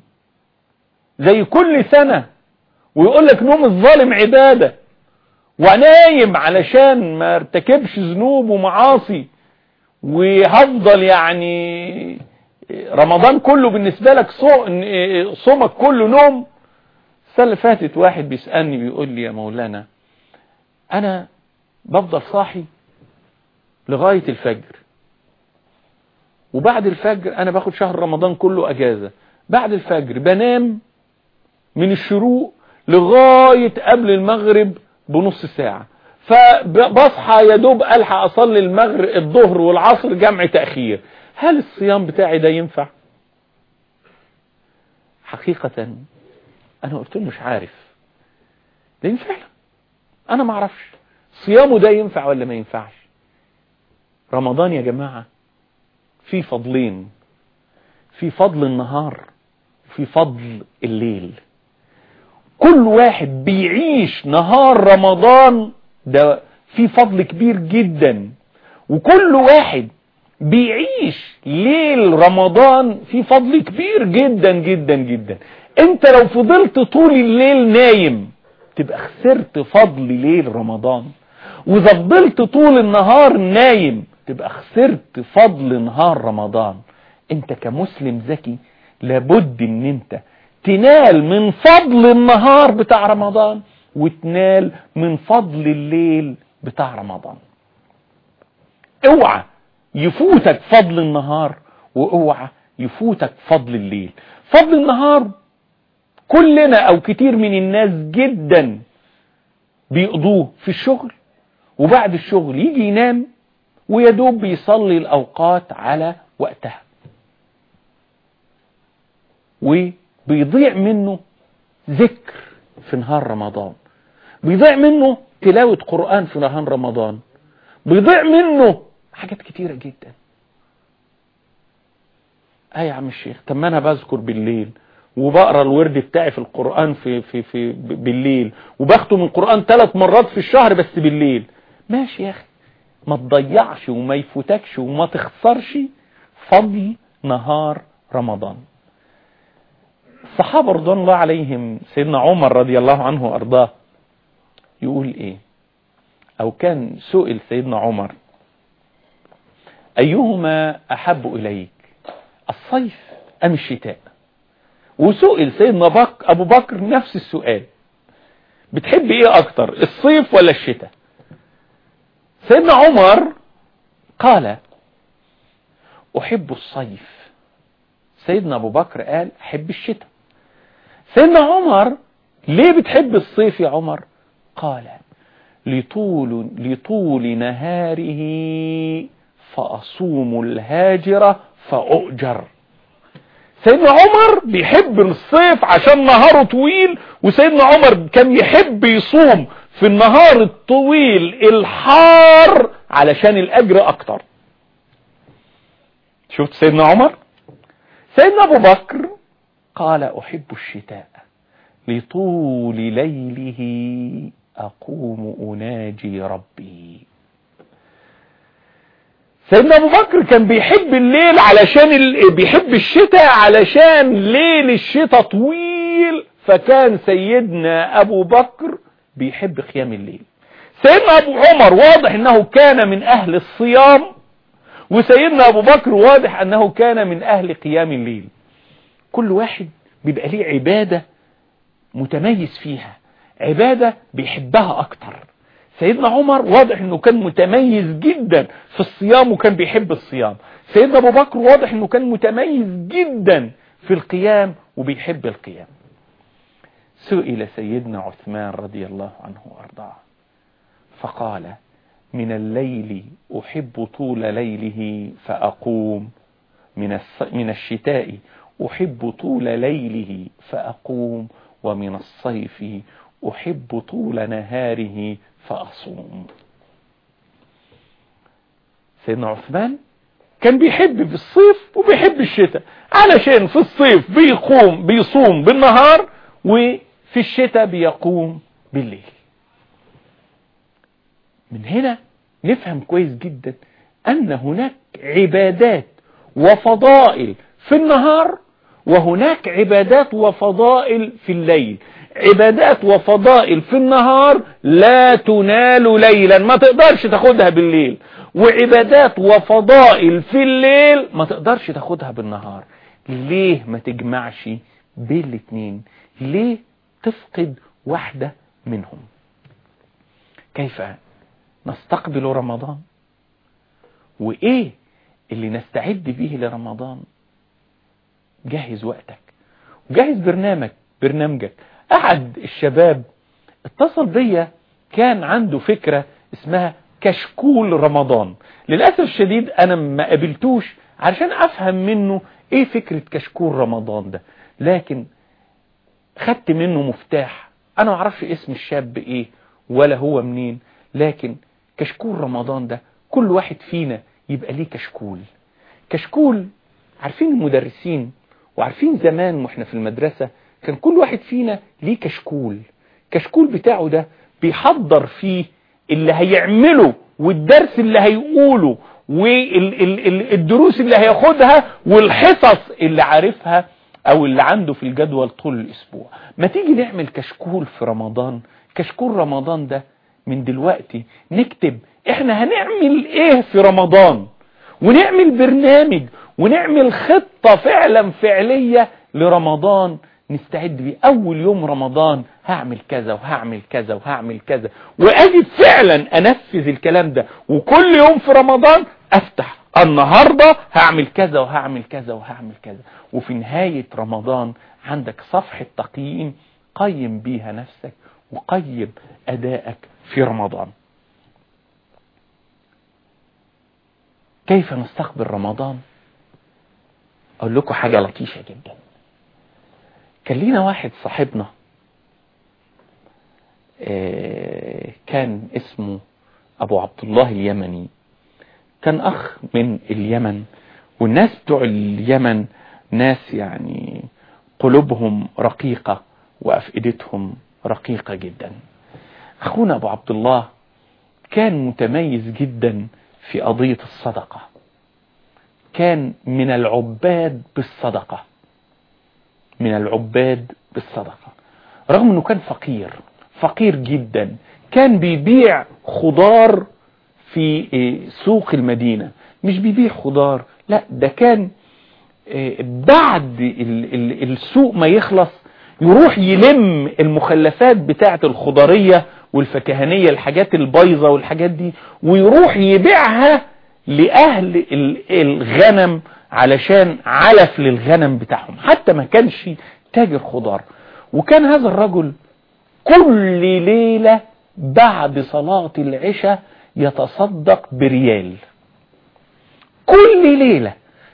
زي كل سنة ويقول لك نوم الظالم عبادة ونايم علشان ما ارتكبش ذنوب ومعاصي وهفضل يعني رمضان كله بالنسبة لك صومك كله نوم؟ السنة اللي فاتت واحد بيسألني بيقول لي يا مولانا أنا بفضل صاحي لغاية الفجر. وبعد الفجر أنا باخد شهر رمضان كله أجازة. بعد الفجر بنام من الشروق لغاية قبل المغرب بنص ساعة. فبصحى يا دوب ألحق أصلي المغرب الظهر والعصر جمع تأخير. هل الصيام بتاعي ده ينفع؟ حقيقة أنا قلت له مش عارف. لأن فعلا أنا ما أعرفش. صيامه ده ينفع ولا ما ينفعش؟ رمضان يا جماعة. في فضلين. في فضل النهار في فضل الليل. كل واحد بيعيش نهار رمضان ده في فضل كبير جدا. وكل واحد بيعيش ليل رمضان في فضل كبير جدا جدا جدا. انت لو فضلت طول الليل نايم تبقى خسرت فضل ليل رمضان. وإذا فضلت طول النهار نايم تبقى خسرت فضل نهار رمضان. انت كمسلم ذكي لابد ان انت تنال من فضل النهار بتاع رمضان وتنال من فضل الليل بتاع رمضان. اوعى يفوتك فضل النهار وأوعى يفوتك فضل الليل. فضل النهار كلنا أو كتير من الناس جدا بيقضوه في الشغل وبعد الشغل يجي ينام ويدوب بيصلي الأوقات على وقتها. وبيضيع منه ذكر في نهار رمضان. بيضيع منه تلاوة قرآن في نهار رمضان. بيضيع منه حاجات كتيرة جدا. إيه يا عم الشيخ طب ما أنا بذكر بالليل وبقرأ الورد بتاعي في القرآن في في في بالليل وبختم القرآن ثلاث مرات في الشهر بس بالليل. ماشي يا أخي. ما تضيعش وما يفوتكش وما تخسرش فضل نهار رمضان. الصحابة رضوان الله عليهم سيدنا عمر رضي الله عنه وأرضاه يقول إيه؟ أو كان سئل سيدنا عمر أيهما أحب إليك؟ الصيف أم الشتاء؟ وسئل سيدنا بك أبو بكر نفس السؤال. بتحب إيه أكتر الصيف ولا الشتاء؟ سيدنا عمر قال أحب الصيف. سيدنا أبو بكر قال أحب الشتاء. سيدنا عمر ليه بتحب الصيف يا عمر؟ قال لطول, لطول نهاره فأصوم الهاجرة فأؤجر. سيدنا عمر بيحب الصيف عشان نهاره طويل وسيدنا عمر كان يحب يصوم. في النهار الطويل الحار علشان الأجر أكتر. شفت سيدنا عمر؟ سيدنا أبو بكر قال أحب الشتاء لطول ليله أقوم أناجي ربي. سيدنا أبو بكر كان بيحب الليل علشان ال... بيحب الشتاء علشان ليل الشتاء طويل فكان سيدنا أبو بكر بيحب قيام الليل. سيدنا أبو عمر واضح أنه كان من أهل الصيام وسيدنا أبو بكر واضح أنه كان من أهل قيام الليل. كل واحد بيبقى ليه عبادة متميز فيها عبادة بيحبها أكتر. سيدنا عمر واضح أنه كان متميز جدا في الصيام وكان بيحب الصيام. سيدنا أبو بكر واضح أنه كان متميز جدا في القيام وبيحب القيام. سئل سيدنا عثمان رضي الله عنه وأرضاه فقال من الليل أحب طول ليله فأقوم. من, من الشتاء أحب طول ليله فأقوم. ومن الصيف أحب طول نهاره فأصوم. سيدنا عثمان كان بيحب في الصيف وبيحب الشتاء علشان في الصيف بيقوم بيصوم بالنهار وفي الشتاء بيقوم بالليل. من هنا نفهم كويس جدا أن هناك عبادات وفضائل في النهار وهناك عبادات وفضائل في الليل. عبادات وفضائل في النهار لا تنال ليلا ما تقدرش تاخدها بالليل. وعبادات وفضائل في الليل ما تقدرش تاخدها بالنهار. ليه ما تجمعش بين الاثنين ليه تفقد واحدة منهم. كيف نستقبل رمضان؟ وإيه اللي نستعد به لرمضان؟ جهز وقتك. وجهز برنامج برنامجك. أحد الشباب اتصل بيا كان عنده فكرة اسمها كشكول رمضان. للأسف الشديد أنا ما قابلتوش علشان أفهم منه إيه فكرة كشكول رمضان ده. لكن خدت منه مفتاح. أنا معرفش اسم الشاب إيه ولا هو منين لكن كشكول رمضان ده كل واحد فينا يبقى ليه كشكول. كشكول عارفين المدرسين وعارفين زمان وإحنا في المدرسة كان كل واحد فينا ليه كشكول. كشكول بتاعه ده بيحضر فيه اللي هيعمله والدرس اللي هيقوله والدروس اللي هياخدها والحصص اللي عارفها أو اللي عنده في الجدول طول الأسبوع. ما تيجي نعمل كشكول في رمضان؟ كشكول رمضان ده من دلوقتي نكتب إحنا هنعمل إيه في رمضان؟ ونعمل برنامج ونعمل خطة فعلا فعلية لرمضان نستعد بيه. أول يوم رمضان هعمل كذا وهعمل كذا وهعمل كذا. واجي فعلا أنفذ الكلام ده. وكل يوم في رمضان أفتح النهاردة هعمل كذا وهعمل كذا وهعمل كذا. وفي نهاية رمضان عندك صفحة تقييم قيم بيها نفسك وقيم أدائك في رمضان. كيف نستقبل رمضان؟ أقول لكم حاجة لطيفة جدا. كان لينا واحد صاحبنا كان اسمه أبو عبد الله اليمني. كان أخ من اليمن. والناس بتوع اليمن ناس يعني قلوبهم رقيقة وأفئدتهم رقيقة جدا. أخونا أبو عبد الله كان متميز جدا في قضية الصدقة. كان من العباد بالصدقة. من العباد بالصدقة. رغم إنه كان فقير فقير جدا. كان بيبيع خضار في سوق المدينة. مش بيبيع خضار. لا ده كان بعد السوق ما يخلص يروح يلم المخلفات بتاعة الخضارية والفكهانية الحاجات البايظة والحاجات دي ويروح يبيعها لأهل الغنم علشان علف للغنم بتاعهم. حتى ما كانش تاجر خضار. وكان هذا الرجل كل ليلة بعد صلاة العشاء يتصدق بريال. كل ليلة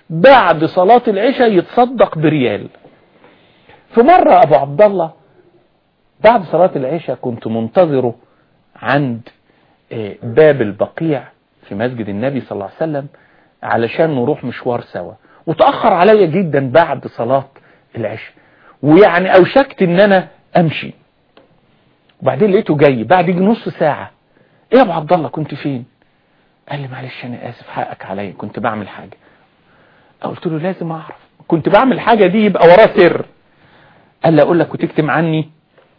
بعد صلاة العشاء يتصدق بريال. في مرة أبو عبد الله بعد صلاة العشاء كنت منتظره عند باب البقيع في مسجد النبي صلى الله عليه وسلم علشان نروح مشوار سوا. وتأخر عليا جدا بعد صلاة العشاء. ويعني أوشكت إن أنا أمشي. وبعدين لقيته جاي بعد نص ساعة. إيه يا أبو عبد الله كنت فين؟ قال لي معلش أنا آسف حقك عليا كنت بعمل حاجة. قلت له لازم أعرف كنت بعمل حاجة دي يبقى وراه سر. قال لي أقول لك وتكتم عني.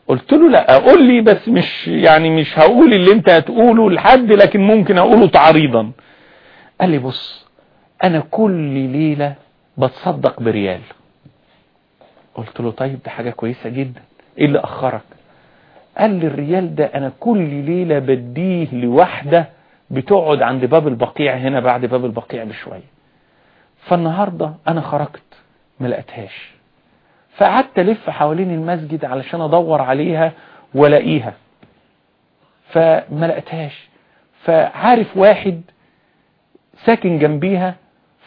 قلت له لا أقول لي بس مش يعني مش هقول اللي أنت هتقوله لحد لكن ممكن أقوله تعريضا. قال لي بص أنا كل ليلة بتصدق بريال. قلت له طيب ده حاجة كويسة جدا. إيه اللي أخرك؟ قال لي الريال ده أنا كل ليلة بديه لواحدة بتقعد عند باب البقيع هنا بعد باب البقيع بشوية. فالنهاردة أنا خرجت ما لقيتهاش. فقعدت ألف حوالين المسجد علشان أدور عليها وألاقيها. فما لقيتهاش. فعارف واحد ساكن جنبيها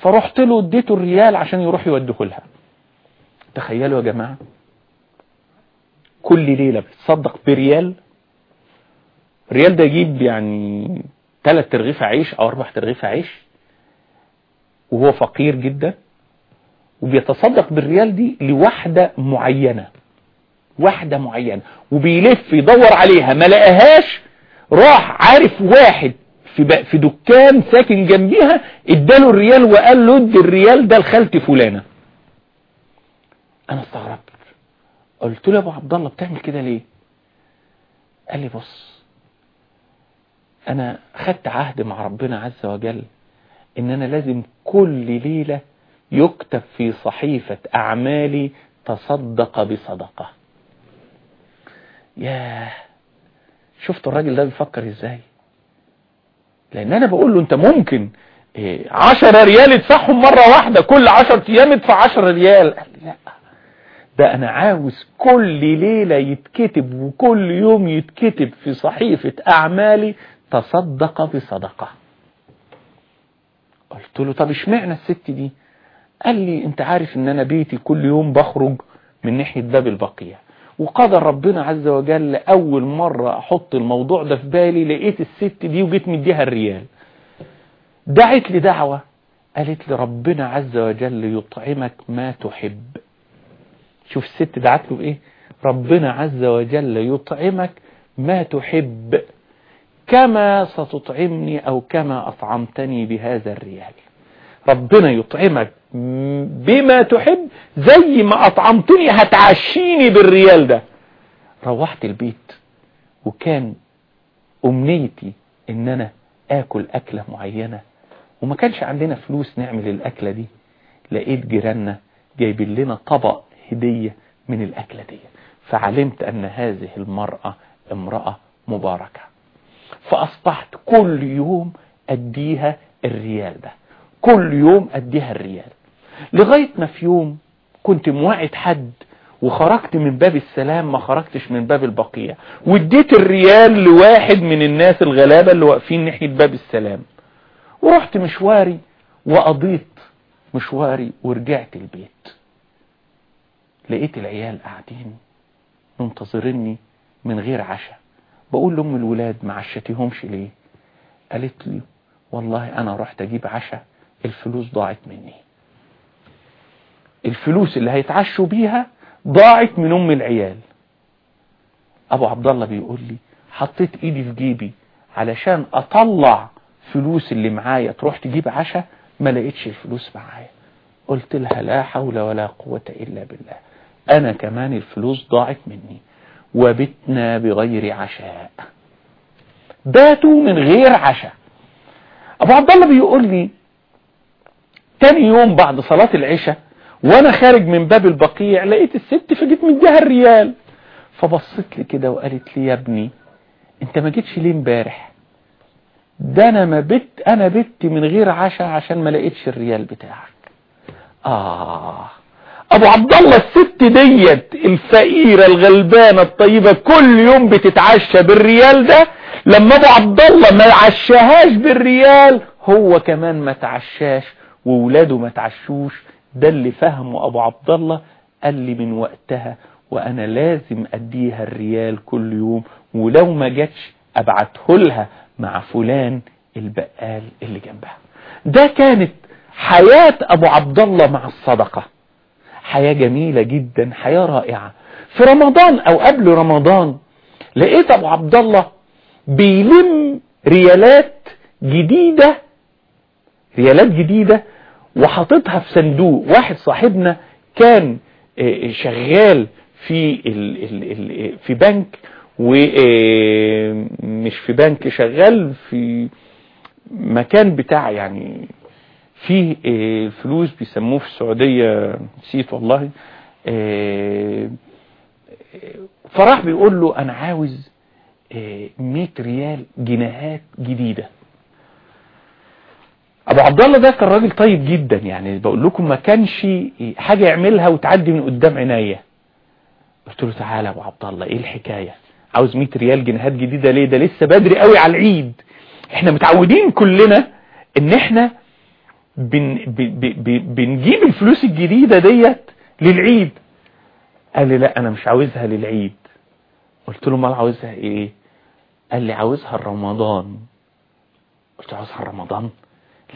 فرحت له اديته الريال عشان يروح يوديه لها تخيلوا يا جماعة كل ليلة بتصدق بريال. ريال ده يجيب يعني ثلاث ترغيف عيش أو أربع ترغيف عيش. وهو فقير جدا. وبيتصدق بالريال دي لواحدة معينة. واحدة معينة. وبيلف يدور عليها. ما لقاهاش. راح عارف واحد في في دكان ساكن جنبيها. اداله الريال وقال له ادي الريال ده لخالتي فلانة. أنا استغربت. قلت له يا أبو عبد الله بتعمل كده ليه؟ قال لي بص أنا خدت عهد مع ربنا عز وجل إن أنا لازم كل ليلة يكتب في صحيفة أعمالي تصدق بصدقة. ياه شفت الراجل ده بيفكر إزاي؟ لأن أنا بقول له أنت ممكن إيه عشرة ريال ادفعهم مرة واحدة كل عشر أيام ادفع عشرة ريال. قال لي لأ. ده أنا عاوز كل ليلة يتكتب وكل يوم يتكتب في صحيفة أعمالي تصدق بصدقة. قلت له طب اشمعنى الست دي؟ قال لي أنت عارف إن أنا بيتي كل يوم بخرج من ناحية باب البقيع. وقدر ربنا عز وجل أول مرة أحط الموضوع ده في بالي لقيت الست دي وجيت مديها الريال. دعت لي دعوة قالت لي ربنا عز وجل يطعمك ما تحب. شوف الست دعت له بايه ربنا عز وجل يطعمك ما تحب كما ستطعمني أو كما أطعمتني بهذا الريال ربنا يطعمك بما تحب زي ما أطعمتني هتعشيني بالريال ده. روحت البيت وكان أمنيتي إن أنا آكل أكلة معينة وما كانش عندنا فلوس نعمل الأكلة دي. لقيت جيراننا جايبين لنا طبق هدية من الأكلة دي. فعلمت أن هذه المرأة امرأة مباركة. فأصبحت كل يوم أديها الريال ده. كل يوم أديها الريال. لغاية ما في يوم كنت موعد حد وخرجت من باب السلام ما خرجتش من باب البقية. واديت الريال لواحد من الناس الغلابة اللي واقفين ناحية باب السلام. ورحت مشواري وقضيت مشواري ورجعت البيت. لقيت العيال قاعدين منتظريني من غير عشاء. بقول لأم الولاد ما عشتيهمش ليه؟ قالت لي والله أنا رحت أجيب عشاء الفلوس ضاعت مني. الفلوس اللي هيتعشوا بيها ضاعت من أم العيال. أبو عبد الله بيقول لي حطيت إيدي في جيبي علشان أطلع فلوس اللي معايا تروح تجيب عشاء ما لقيتش الفلوس معايا. قلت لها لا حول ولا قوة إلا بالله. أنا كمان الفلوس ضاعت مني وبتنا بغير عشاء. باتوا من غير عشاء. أبو عبد الله بيقول لي تاني يوم بعد صلاة العشاء وأنا خارج من باب البقيع لقيت الست فجيت مديها الريال. فبصت لي كده وقالت لي يا ابني أنت ما جيتش ليه امبارح؟ ده أنا ما بت أنا بت من غير عشاء عشان ما لقيتش الريال بتاعك. آه. أبو عبد الله الست ديت الفقيرة الغلبانة الطيبة كل يوم بتتعشى بالريال ده لما أبو عبد الله ما عشاهاش بالريال هو كمان ما تعشاش وولاده ما تعشوش. ده اللي فهمه أبو عبد الله قال لي من وقتها وأنا لازم أديها الريال كل يوم ولو ما جاتش أبعته لها مع فلان البقال اللي جنبها. ده كانت حياة أبو عبد الله مع الصدقة. حياة جميلة جدا حياة رائعة. في رمضان أو قبل رمضان لقيت أبو عبد الله بيلم ريالات جديدة ريالات جديدة وحاططها في صندوق. واحد صاحبنا كان شغال في ال ال ال في بنك ومش في بنك شغال في مكان بتاع يعني فيه فلوس بيسموه في السعودية نسيت والله. فراح بيقول له أنا عاوز 100 ريال جنيهات جديدة. أبو عبد الله ده كان راجل طيب جدا يعني بقول لكم ما كانش حاجة يعملها وتعدي من قدام عينيا. قلت له تعالى أبو عبد الله إيه الحكاية؟ عاوز 100 ريال جنيهات جديدة ليه؟ ده لسه بدري قوي على العيد. إحنا متعودين كلنا إن إحنا بن بن بن بنجيب الفلوس الجديدة ديت للعيد. قال لي لا أنا مش عاوزها للعيد. قلت له أمال عاوزها إيه؟ قال لي عاوزها رمضان قلت له عاوزها رمضان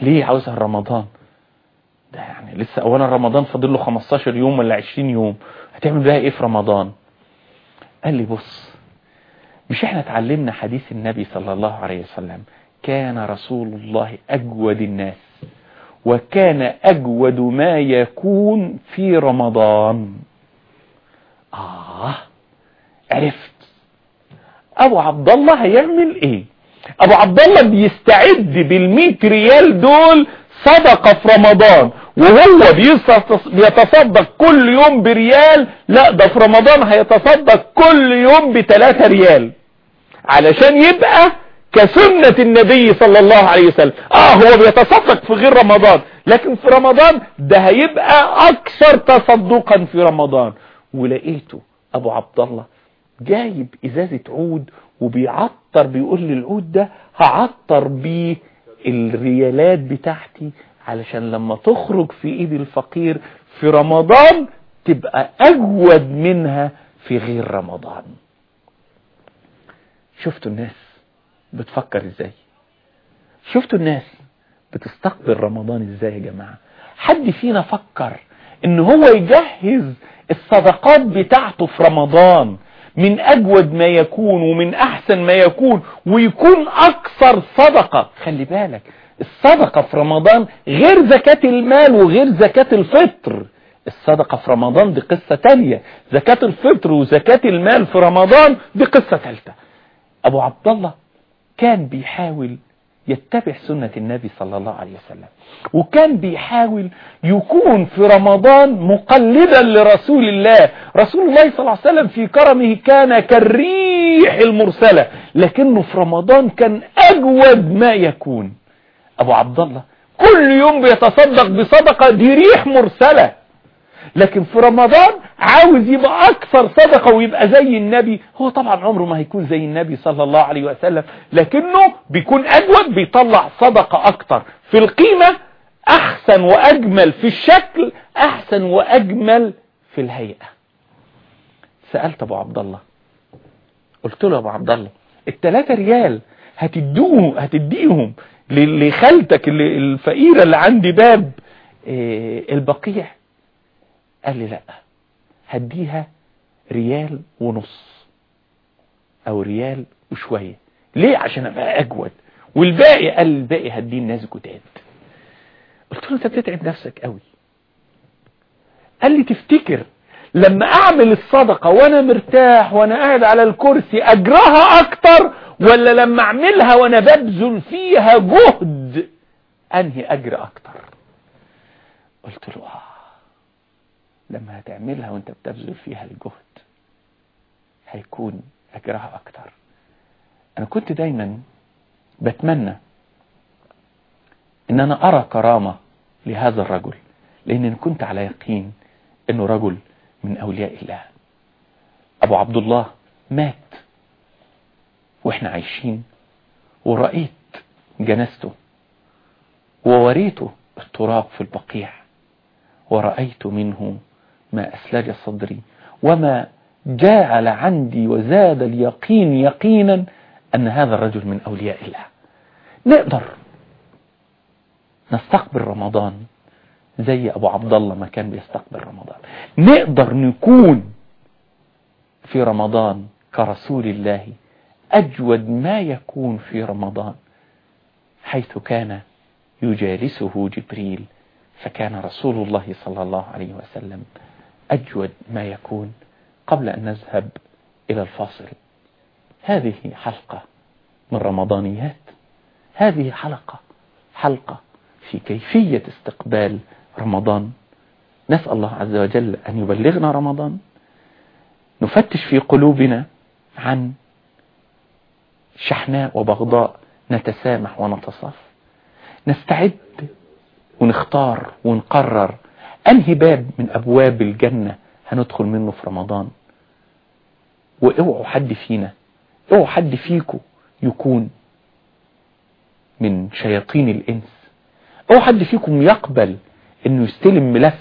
ليه عاوزها رمضان ده يعني لسه اولا رمضان فاضل له 15 يوم ولا 20 يوم. هتعمل بيها إيه في رمضان؟ قال لي بص مش إحنا اتعلمنا حديث النبي صلى الله عليه وسلم كان رسول الله أجود الناس. وكان أجود ما يكون في رمضان. آه عرفت. أبو عبد الله هيعمل إيه؟ أبو عبد الله بيستعد بالمئة ريال دول صدقة في رمضان وهو بيتصدق كل يوم بريال لا ده في رمضان هيتصدق كل يوم بثلاثة ريال. علشان يبقى كسنة النبي صلى الله عليه وسلم. آه هو بيتصدق في غير رمضان. لكن في رمضان ده هيبقى أكثر تصدقا في رمضان. ولقيته أبو عبد الله جايب إزازة عود وبيعطر بيقول لي العود ده هعطر بيه الريالات بتاعتي علشان لما تخرج في إيد الفقير في رمضان تبقى أجود منها في غير رمضان. شفتوا الناس؟ بتفكر إزاي؟ شفتوا الناس بتستقبل رمضان إزاي يا جماعة؟ حد فينا فكر إن هو يجهز الصدقات بتاعته في رمضان من أجود ما يكون ومن أحسن ما يكون ويكون أكثر صدقة؟ خلي بالك الصدقة في رمضان غير زكاة المال وغير زكاة الفطر. الصدقة في رمضان دي قصة تانية. زكاة الفطر وزكاة المال في رمضان دي قصة ثالثة أبو عبد الله كان بيحاول يتبع سنة النبي صلى الله عليه وسلم وكان بيحاول يكون في رمضان مقلدا لرسول الله. رسول الله صلى الله عليه وسلم في كرمه كان كالريح المرسلة لكنه في رمضان كان أجود ما يكون. أبو عبد الله كل يوم بيتصدق بصدقة دي ريح مرسلة لكن في رمضان عاوز يبقى أكثر صدقة ويبقى زي النبي. هو طبعا عمره ما هيكون زي النبي صلى الله عليه وسلم لكنه بيكون أجود بيطلع صدقة أكتر في القيمة أحسن وأجمل في الشكل أحسن وأجمل في الهيئة. سألت أبو عبد الله. قلت له أبو عبد الله التلاتة ريال هتدوهم هتديهم لخالتك الفقيرة اللي عندي باب البقيع؟ قال لي لأ. هديها ريال ونص أو ريال وشوية. ليه؟ عشان أبقى أجود. والباقي قال الباقي هديه الناس جداد. قلت له أنت بتتعب نفسك قوي قال لي تفتكر لما أعمل الصدقة وأنا مرتاح وأنا قاعد على الكرسي أجرها أكتر ولا لما أعملها وأنا ببذل فيها جهد أنهي أجر أكتر؟ قلت له آه. لما هتعملها وانت بتبذل فيها الجهد هيكون أجرها أكتر. أنا كنت دايما بتمنى إن أنا أرى كرامة لهذا الرجل لأن كنت على يقين إنه رجل من أولياء الله. أبو عبد الله مات وإحنا عايشين ورأيت جنازته ووريته التراب في البقيع ورأيت منه ما أسلج صدري وما جعل عندي وزاد اليقين يقينا أن هذا الرجل من أولياء الله. نقدر نستقبل رمضان زي أبو عبد الله ما كان بيستقبل رمضان. نقدر نكون في رمضان كرسول الله أجود ما يكون في رمضان حيث كان يجالسه جبريل فكان رسول الله صلى الله عليه وسلم أجود ما يكون قبل أن نذهب إلى الفاصل. هذه حلقة من رمضانيات. هذه حلقة حلقة في كيفية استقبال رمضان. نسأل الله عز وجل أن يبلغنا رمضان. نفتش في قلوبنا عن شحناء وبغضاء نتسامح ونتصاف. نستعد ونختار ونقرر أنهي باب من أبواب الجنة هندخل منه في رمضان؟ وأوعوا حد فينا أوعوا حد فيكم يكون من شياطين الإنس. أوعوا حد فيكم يقبل إنه يستلم ملف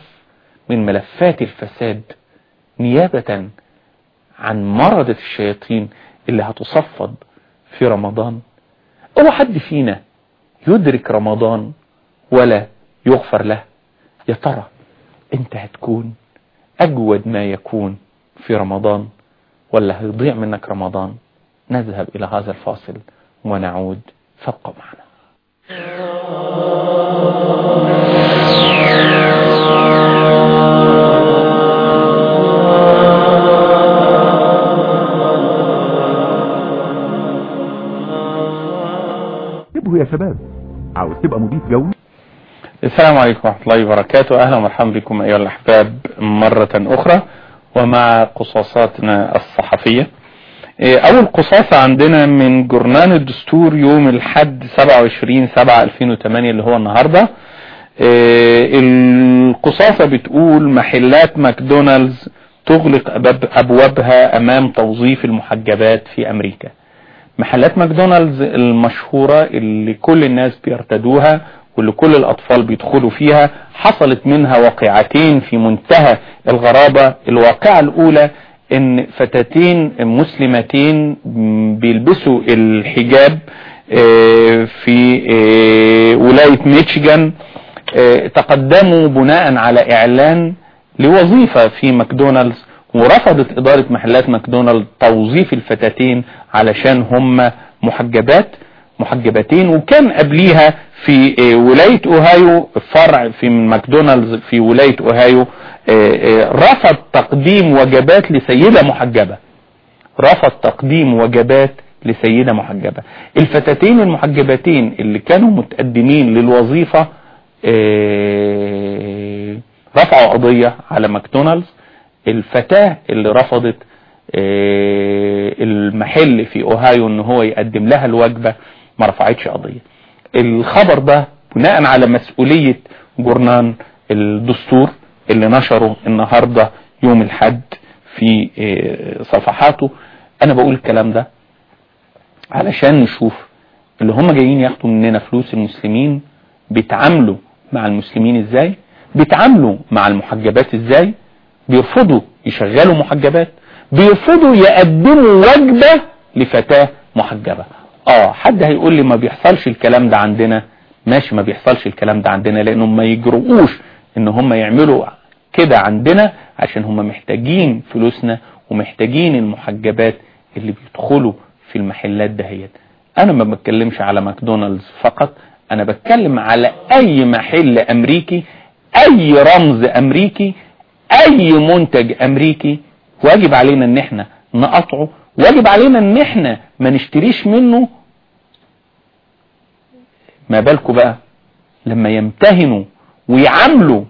من ملفات الفساد نيابة عن مرضة الشياطين اللي هتصفد في رمضان. اوعى حد فينا يدرك رمضان ولا يغفر له؟ يا ترى انت هتكون أجود ما يكون في رمضان ولا هيضيع منك رمضان. نذهب إلى هذا الفاصل ونعود. فابقوا معنا. يا شباب. عاوز تبقى مضيف جوي؟ السلام عليكم ورحمة الله وبركاته. أهلا ومرحبا بكم أيها الأحباب مرة أخرى ومع قصاصاتنا الصحفية. إيه، أول قصاصة عندنا من جورنان الدستور يوم الحد 27 7 2008 اللي هو النهاردة. إيه، القصاصة بتقول محلات ماكدونالدز تغلق أبوابها أمام توظيف المحجبات في أمريكا. محلات ماكدونالدز المشهورة اللي كل الناس بيرتدوها واللي كل الأطفال بيدخلوا فيها حصلت منها واقعتين في منتهى الغرابة. الواقعة الأولى إن فتاتين مسلمتين بيلبسوا الحجاب آه، في آه، ولاية ميشيغان آه، تقدموا بناء على إعلان لوظيفة في ماكدونالدز ورفضت إدارة محلات ماكدونالدز توظيف الفتاتين علشان هم محجبات محجبتين. وكان قبليها في آه، ولاية أوهايو فرع في ماكدونالدز في ولاية أوهايو آه، آه، رفض تقديم وجبات لسيدة محجبة. رفض تقديم وجبات لسيدة محجبة. الفتاتين المحجبتين اللي كانوا متقدمين للوظيفة رفعوا قضية على ماكدونالدز. الفتاة اللي رفضت المحل في أوهايو إن هو يقدم لها الوجبة ما رفعتش قضية. الخبر ده بناء على مسؤولية جورنان الدستور اللي نشره النهاردة يوم الحد في آه، صفحاته. أنا بقول الكلام ده علشان نشوف اللي هم جايين ياخدوا مننا فلوس المسلمين بيتعاملوا مع المسلمين إزاي؟ بيتعاملوا مع المحجبات إزاي؟ بيرفضوا يشغلوا محجبات؟ بيرفضوا يقدموا وجبة لفتاة محجبة. آه حد هيقول لي ما بيحصلش الكلام ده عندنا. ماشي ما بيحصلش الكلام ده عندنا لأنهم ما يجرؤوش إن هم يعملوا كده عندنا عشان هم محتاجين فلوسنا ومحتاجين المحجبات اللي بيدخلوا في المحلات دهيت. أنا ما بتكلمش على ماكدونالدز فقط أنا بتكلم على أي محل أمريكي أي رمز أمريكي أي منتج أمريكي واجب علينا إن إحنا نقطعه واجب علينا ان إحنا ما نشتريش منه ما بالكم بقى لما يمتهنوا ويعاملوا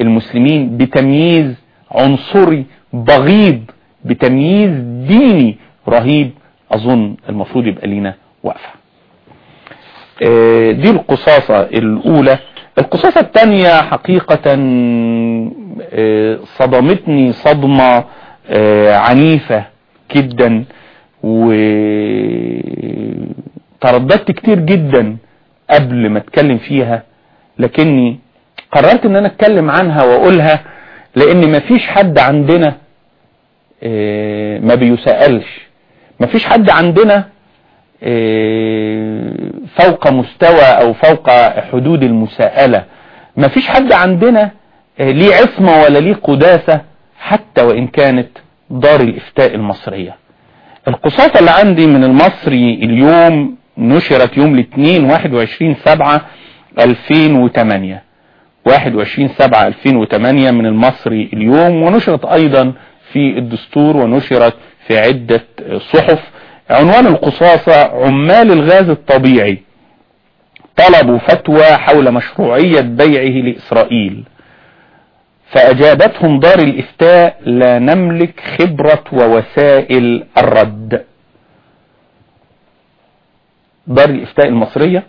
المسلمين بتمييز عنصري بغيض بتمييز ديني رهيب أظن المفروض يبقى لينا وقفة. دي القصاصة الأولى. القصاصة الثانية حقيقة صدمتني صدمة عنيفة. جدا وترددت كتير جدا قبل ما أتكلم فيها لكني قررت إن أنا أتكلم عنها وأقولها لأن مفيش حد عندنا ما بيسألش. مفيش حد عندنا فوق مستوى أو فوق حدود المساءلة. مفيش حد عندنا ليه عصمة ولا ليه قداسة حتى وإن كانت دار الإفتاء المصرية. القصاصة اللي عندي من المصري اليوم نشرت يوم الاثنين 21 7 2008 21 7 2008 من المصري اليوم ونشرت أيضا في الدستور ونشرت في عدة صحف. عنوان القصاصة عمال الغاز الطبيعي طلبوا فتوى حول مشروعية بيعه لإسرائيل. فأجابتهم دار الإفتاء لا نملك خبرة ووسائل الرد. دار الإفتاء المصرية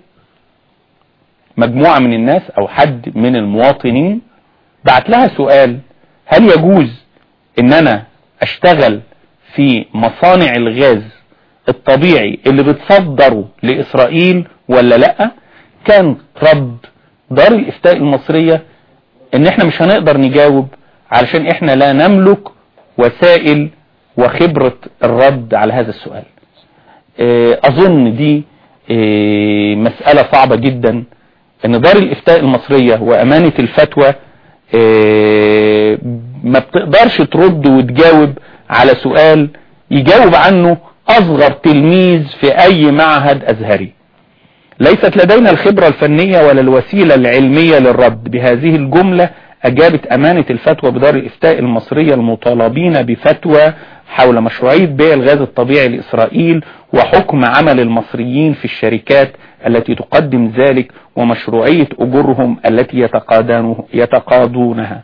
مجموعة من الناس أو حد من المواطنين بعت لها سؤال هل يجوز إن أنا أشتغل في مصانع الغاز الطبيعي اللي بتصدره لإسرائيل ولا لأ؟ كان رد دار الإفتاء المصرية إن إحنا مش هنقدر نجاوب علشان إحنا لا نملك وسائل وخبرة الرد على هذا السؤال. أظن دي مسألة صعبة جدا. إن دار الإفتاء المصرية وأمانة الفتوى ما بتقدرش ترد وتجاوب على سؤال يجاوب عنه أصغر تلميذ في أي معهد أزهري. ليست لدينا الخبرة الفنية ولا الوسيلة العلمية للرد. بهذه الجملة أجابت أمانة الفتوى بدار الإفتاء المصرية المطالبين بفتوى حول مشروعية بيع الغاز الطبيعي لإسرائيل وحكم عمل المصريين في الشركات التي تقدم ذلك ومشروعية أجورهم التي يتقاضونها.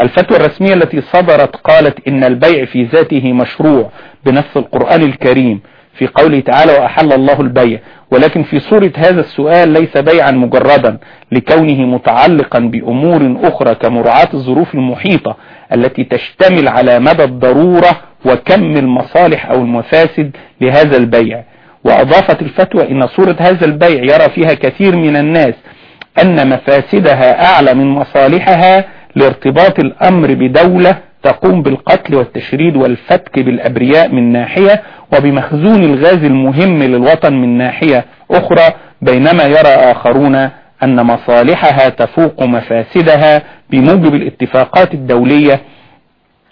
الفتوى الرسمية التي صدرت قالت إن البيع في ذاته مشروع بنص القرآن الكريم في قوله تعالى وأحل الله البيع. ولكن في صورة هذا السؤال ليس بيعا مجردا لكونه متعلقا بأمور أخرى كمراعاة الظروف المحيطة التي تشتمل على مدى الضرورة وكم المصالح أو المفاسد لهذا البيع. وأضافت الفتوى إن صورة هذا البيع يرى فيها كثير من الناس أن مفاسدها أعلى من مصالحها لارتباط الأمر بدولة تقوم بالقتل والتشريد والفتك بالأبرياء من ناحية وبمخزون الغاز المهم للوطن من ناحية أخرى بينما يرى آخرون أن مصالحها تفوق مفاسدها بموجب الاتفاقات الدولية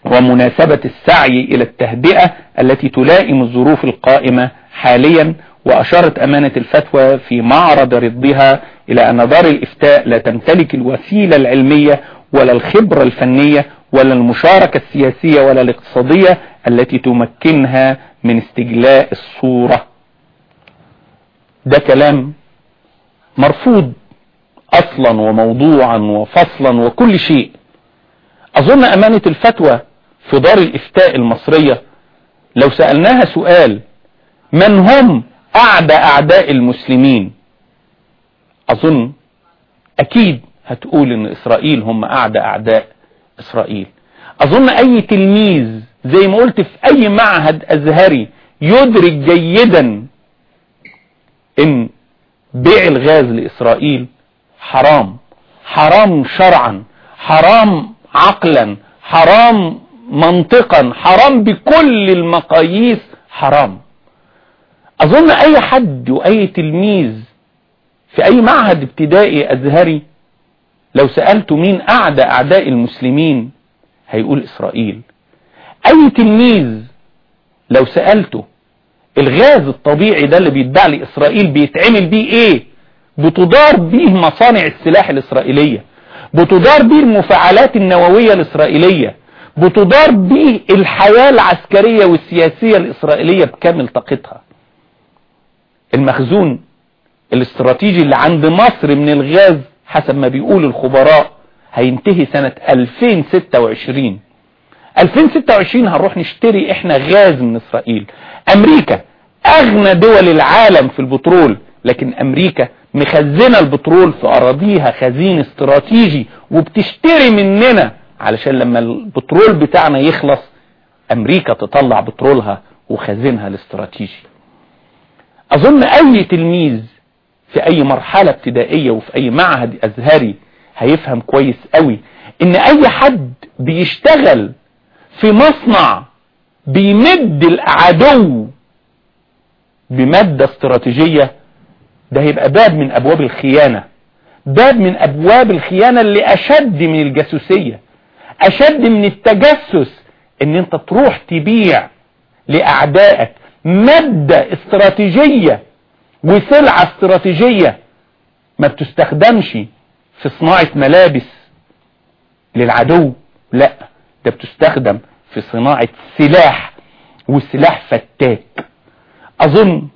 ومناسبة السعي إلى التهدئة التي تلائم الظروف القائمة حاليا وأشارت أمانة الفتوى في معرض ردها إلى أن دار الإفتاء لا تمتلك الوسيلة العلمية ولا الخبرة الفنية ولا المشاركة السياسية ولا الاقتصادية التي تمكنها من استجلاء الصورة. ده كلام مرفوض أصلا وموضوعا وفصلا وكل شيء. أظن أمانة الفتوى في دار الإفتاء المصرية لو سألناها سؤال من هم أعدى أعداء المسلمين؟ أظن أكيد هتقول إن إسرائيل هم أعدى أعداء. إسرائيل. أظن أي تلميذ زي ما قلت في أي معهد أزهري يدرك جيدا إن بيع الغاز لإسرائيل حرام. حرام شرعا حرام عقلا حرام منطقا حرام بكل المقاييس حرام. أظن أي حد وأي تلميذ في أي معهد ابتدائي أزهري لو سألته مين أعدى أعداء المسلمين هيقول إسرائيل. أي تلميذ لو سألته الغاز الطبيعي ده اللي بيتباع لإسرائيل بيتعمل بيه إيه؟ بتدار بيه مصانع السلاح الإسرائيلية بتدار بيه المفاعلات النووية الإسرائيلية بتدار بيه الحياة العسكرية والسياسية الإسرائيلية بكامل طاقتها المخزون الاستراتيجي اللي عند مصر من الغاز حسب ما بيقول الخبراء هينتهي سنة 2026 2026 هنروح نشتري إحنا غاز من إسرائيل. أمريكا أغنى دول العالم في البترول لكن أمريكا مخزنة البترول في أراضيها خزين استراتيجي وبتشتري مننا. علشان لما البترول بتاعنا يخلص أمريكا تطلع بترولها وخزينها الاستراتيجي. أظن أي تلميذ في أي مرحلة ابتدائية وفي أي معهد أزهري هيفهم كويس قوي إن أي حد بيشتغل في مصنع بيمد العدو بمادة استراتيجية ده هيبقى باب من أبواب الخيانة. باب من أبواب الخيانة اللي أشد من الجاسوسية. أشد من التجسس إن أنت تروح تبيع لأعدائك مادة استراتيجية وسلعة استراتيجية ما بتستخدمش في صناعة ملابس للعدو لا ده بتستخدم في صناعة سلاح وسلاح فتاك. أظن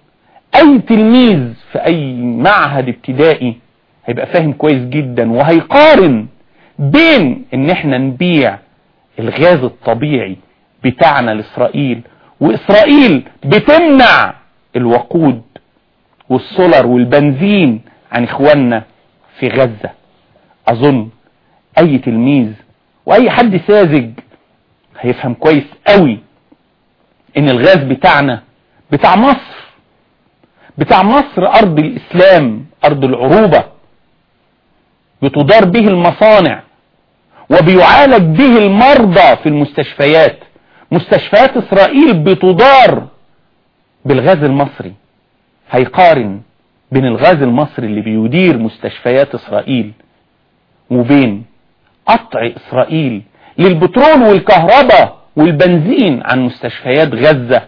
أي تلميذ في أي معهد ابتدائي هيبقى فاهم كويس جدا وهيقارن بين إن إحنا نبيع الغاز الطبيعي بتاعنا لإسرائيل وإسرائيل بتمنع الوقود والسولر والبنزين عن إخواننا في غزة. أظن أي تلميذ وأي حد ساذج هيفهم كويس قوي إن الغاز بتاعنا بتاع مصر بتاع مصر أرض الإسلام أرض العروبة بتدار به المصانع وبيعالج به المرضى في المستشفيات. مستشفيات إسرائيل بتدار بالغاز المصري. هيقارن بين الغاز المصري اللي بيدير مستشفيات إسرائيل وبين قطع إسرائيل للبترول والكهرباء والبنزين عن مستشفيات غزة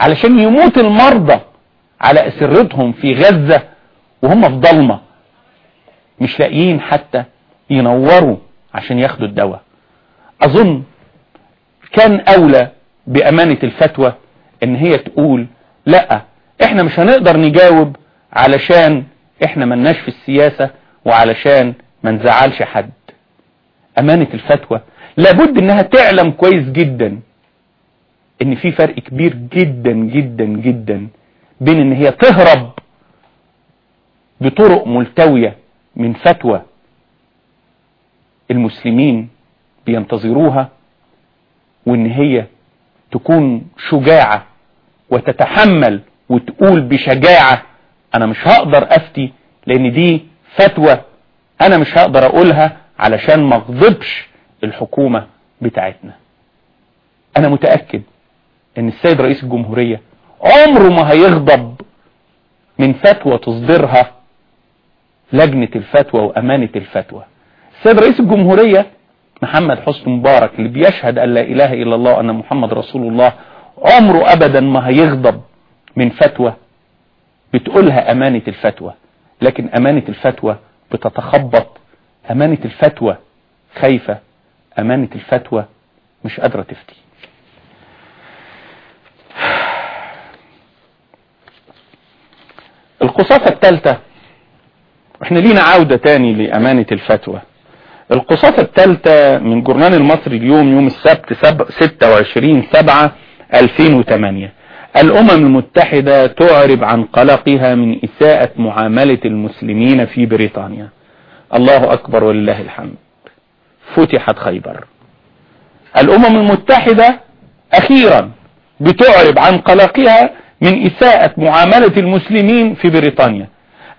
علشان يموت المرضى على أسرتهم في غزة وهم في ضلمة. مش لاقيين حتى ينوروا عشان ياخدوا الدواء. أظن كان أولى بأمانة الفتوى إن هي تقول لأ إحنا مش هنقدر نجاوب علشان إحنا ملناش في السياسة وعلشان ما نزعلش حد. أمانة الفتوى. لابد إنها تعلم كويس جدا إن في فرق كبير جدا جدا جدا بين إن هي تهرب بطرق ملتوية من فتوى المسلمين بينتظروها وإن هي تكون شجاعة وتتحمل وتقول بشجاعة أنا مش هقدر أفتي لأن دي فتوى أنا مش هقدر أقولها علشان ما أغضبش الحكومة بتاعتنا. أنا متأكد إن السيد رئيس الجمهورية عمره ما هيغضب من فتوى تصدرها لجنة الفتوى وأمانة الفتوى. السيد رئيس الجمهورية محمد حسني مبارك اللي بيشهد أن لا إله إلا الله ان محمد رسول الله عمره ابدا ما هيغضب من فتوى بتقولها أمانة الفتوى لكن أمانة الفتوى بتتخبط. أمانة الفتوى خايفة أمانة الفتوى مش قادرة تفتي. القصاصة الثالثة إحنا لينا عودة تاني لأمانة الفتوى. القصاصة الثالثة من جورنال المصري اليوم يوم السبت 26 7 2008 الأمم المتحدة تعرب عن قلقها من إساءة معاملة المسلمين في بريطانيا. الله أكبر ولله الحمد. فتحت خيبر. الأمم المتحدة أخيرا بتعرب عن قلقها من إساءة معاملة المسلمين في بريطانيا.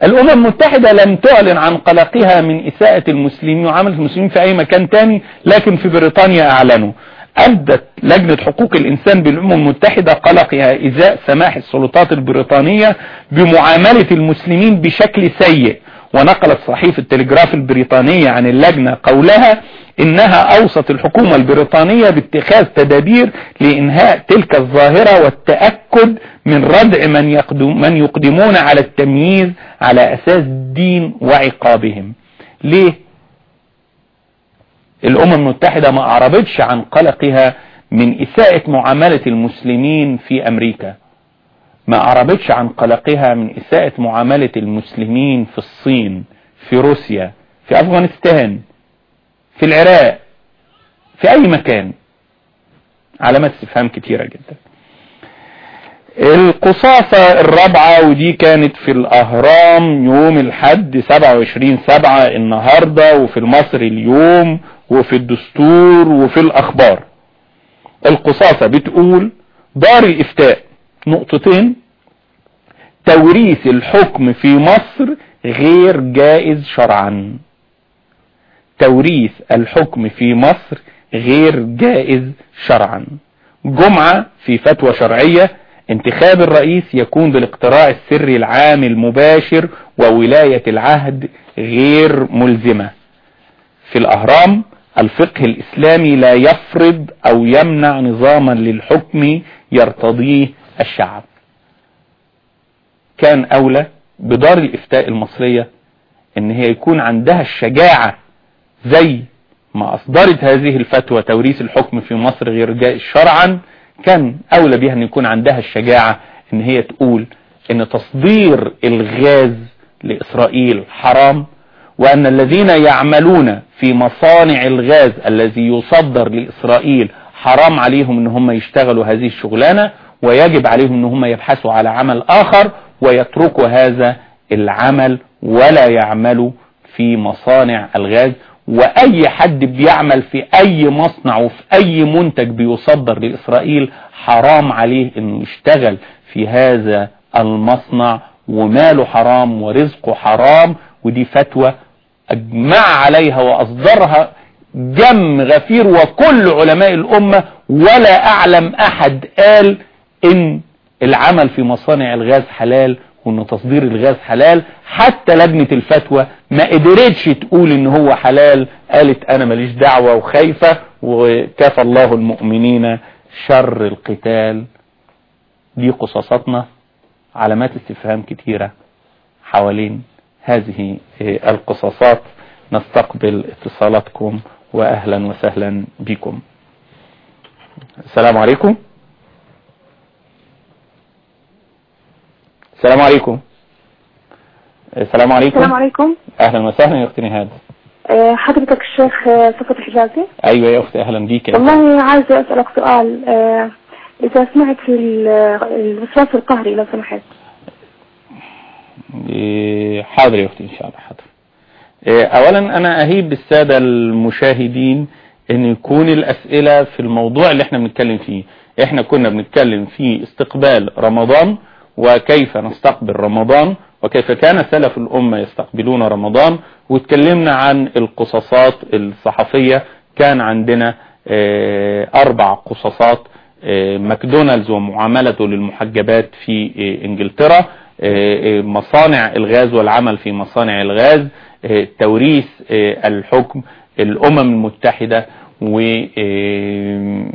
الأمم المتحدة لم تعلن عن قلقها من إساءة المسلمين وعاملة المسلمين في أي مكان تاني لكن في بريطانيا أعلنوا. أبدت لجنة حقوق الإنسان بالأمم المتحدة قلقها إزاء سماح السلطات البريطانية بمعاملة المسلمين بشكل سيء. ونقلت صحيفة التلجراف البريطانية عن اللجنة قولها إنها أوصت الحكومة البريطانية باتخاذ تدابير لإنهاء تلك الظاهرة والتأكد من ردع من, يقدم من يقدمون على التمييز على أساس الدين وعقابهم. ليه؟ الأمم المتحدة ما اعربتش عن قلقها من إساءة معاملة المسلمين في أمريكا. ما اعربتش عن قلقها من إساءة معاملة المسلمين في الصين في روسيا في أفغانستان في العراق في أي مكان. علامات استفهام كتيرة جدا. القصاصة الرابعة ودي كانت في الأهرام يوم الحد 27 سبعة النهاردة وفي المصري اليوم وفي الدستور وفي الأخبار. القصاصة بتقول دار الإفتاء. نقطتين. توريث الحكم في مصر غير جائز شرعا. توريث الحكم في مصر غير جائز شرعا. جمعة في فتوى شرعية. انتخاب الرئيس يكون بالاقتراع السري العام المباشر وولاية العهد غير ملزمة. في الأهرام الفقه الإسلامي لا يفرض أو يمنع نظاما للحكم يرتضيه الشعب. كان أولى بدار الإفتاء المصرية إن هي يكون عندها الشجاعة زي ما أصدرت هذه الفتوى توريث الحكم في مصر غير جائز شرعا. كان أولى بها أن يكون عندها الشجاعة أن هي تقول أن تصدير الغاز لإسرائيل حرام وأن الذين يعملون في مصانع الغاز الذي يصدر لإسرائيل حرام عليهم أن هم يشتغلوا هذه الشغلانة ويجب عليهم أن هم يبحثوا على عمل آخر ويتركوا هذا العمل ولا يعملوا في مصانع الغاز. وأي حد بيعمل في أي مصنع وفي أي منتج بيصدر لإسرائيل حرام عليه انه يشتغل في هذا المصنع. وماله حرام ورزقه حرام ودي فتوى أجمع عليها وأصدرها جم غفير وكل علماء الأمة ولا أعلم أحد قال إن العمل في مصانع الغاز حلال وإن تصدير الغاز حلال. حتى لجنة الفتوى ما قدرتش تقول إن هو حلال قالت أنا ماليش دعوة وخايفة وكفى الله المؤمنين شر القتال. دي قصصاتنا علامات استفهام كتيرة حوالين هذه القصصات. نستقبل اتصالاتكم واهلا وسهلا بكم. السلام عليكم. السلام عليكم. السلام عليكم. السلام عليكم. أهلا وسهلا يا أختي نهاد. آه، حضرتك الشيخ صفة الحجازي؟ أيوه يا أختي أهلا بيك والله عايزة أسألك سؤال إذا سمعت الوسواس القهري لو سمحت. إيه، حاضر يا أختي إن شاء الله حاضر. إيه، اولا أنا أهيب بالسادة المشاهدين إن يكون الأسئلة في الموضوع اللي إحنا بنتكلم فيه. إحنا كنا بنتكلم في استقبال رمضان وكيف نستقبل رمضان وكيف كان سلف الأمة يستقبلون رمضان واتكلمنا عن القصصات الصحفية. كان عندنا آه، أربع قصصات آه، ماكدونالدز ومعاملته للمحجبات في إنجلترا. مصانع الغاز والعمل في مصانع الغاز آه، توريث آه، الحكم الأمم المتحدة و آه،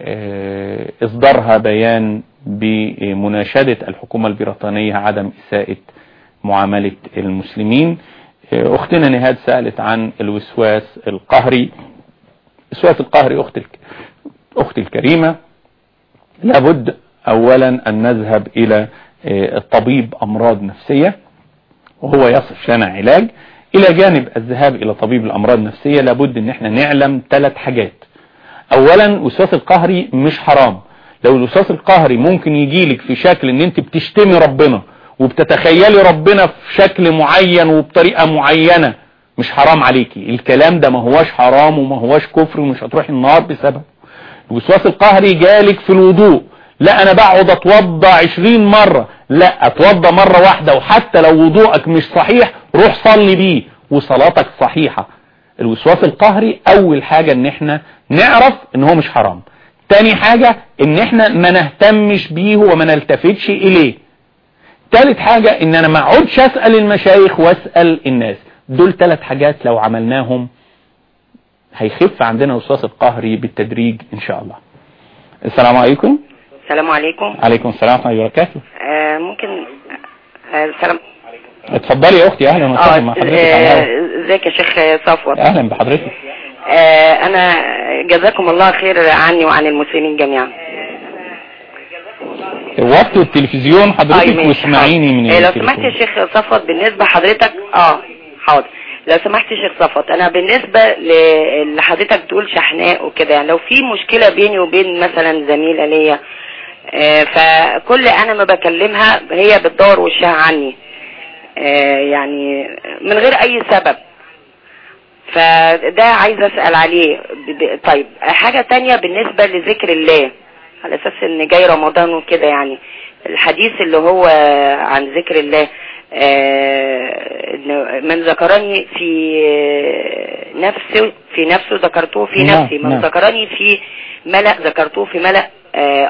آه، إصدارها بيان بمناشدة الحكومة البريطانية عدم إساءة معاملة المسلمين. آه، أختنا نهاد سألت عن الوسواس القهري. الوسواس القهري أخت الك... أختي الكريمة لابد اولا أن نذهب آه، الطبيب أمراض نفسية وهو يصف لنا علاج. إلى جانب الذهاب إلى طبيب الأمراض النفسية لابد إن إحنا نعلم ثلاث حاجات. اولا الوسواس القهري مش حرام. لو الوسواس القهري ممكن يجيلك في شكل إن أنت بتشتمي ربنا وبتتخيلي ربنا في شكل معين وبطريقة معينة مش حرام عليكي. الكلام ده ما هواش حرام وما هواش كفر ومش هتروحي النار بسببه. الوسواس القهري جالك في الوضوء. لا أنا بقعد أتوضى عشرين مرة. لا أتوضى مرة واحدة وحتى لو وضوءك مش صحيح روح صلي بيه وصلاتك صحيحة. الوسواس القهري أول حاجة إن إحنا نعرف إن هو مش حرام. تاني حاجة إن إحنا ما نهتمش بيه وما نلتفتش إليه. ثالث حاجة إن أنا ما أقعدش أسأل المشايخ وأسأل الناس. دول ثلاث حاجات لو عملناهم هيخف عندنا وسواس القهري بالتدريج إن شاء الله. السلام عليكم. السلام عليكم. عليكم السلام ورحمة الله وبركاته. آه ممكن آه السلام. اتفضلي يا أختي أهلا وسهلا مع. آه، إزيك يا شيخ صفوت أهلا بحضرتك. آه أنا جزاكم الله خير عني وعن المسلمين جميعا. وقت التلفزيون حضرتك ماشي، واسمعيني من. آه، لو سمحت يا شيخ صفوت بالنسبة حضرتك آه حاضر. لو سمحت يا شيخ صفوت أنا بالنسبة ل- اللي حضرتك بتقول شحناء وكده يعني لو في مشكلة بيني وبين مثلا زميلة ليا فكل أنا ما بكلمها هي بتدور وشها عني. آه، يعني من غير أي سبب. فده عايز أسأل عليه. طيب حاجة تانية بالنسبة لذكر الله على أساس إن جاي رمضان وكده يعني. الحديث اللي هو عن ذكر الله آه، من ذكرني في نفسه في نفسه ذكرته في نعم، نفسي. من نعم. ذكرني في ملأ ذكرته في ملأ. آه،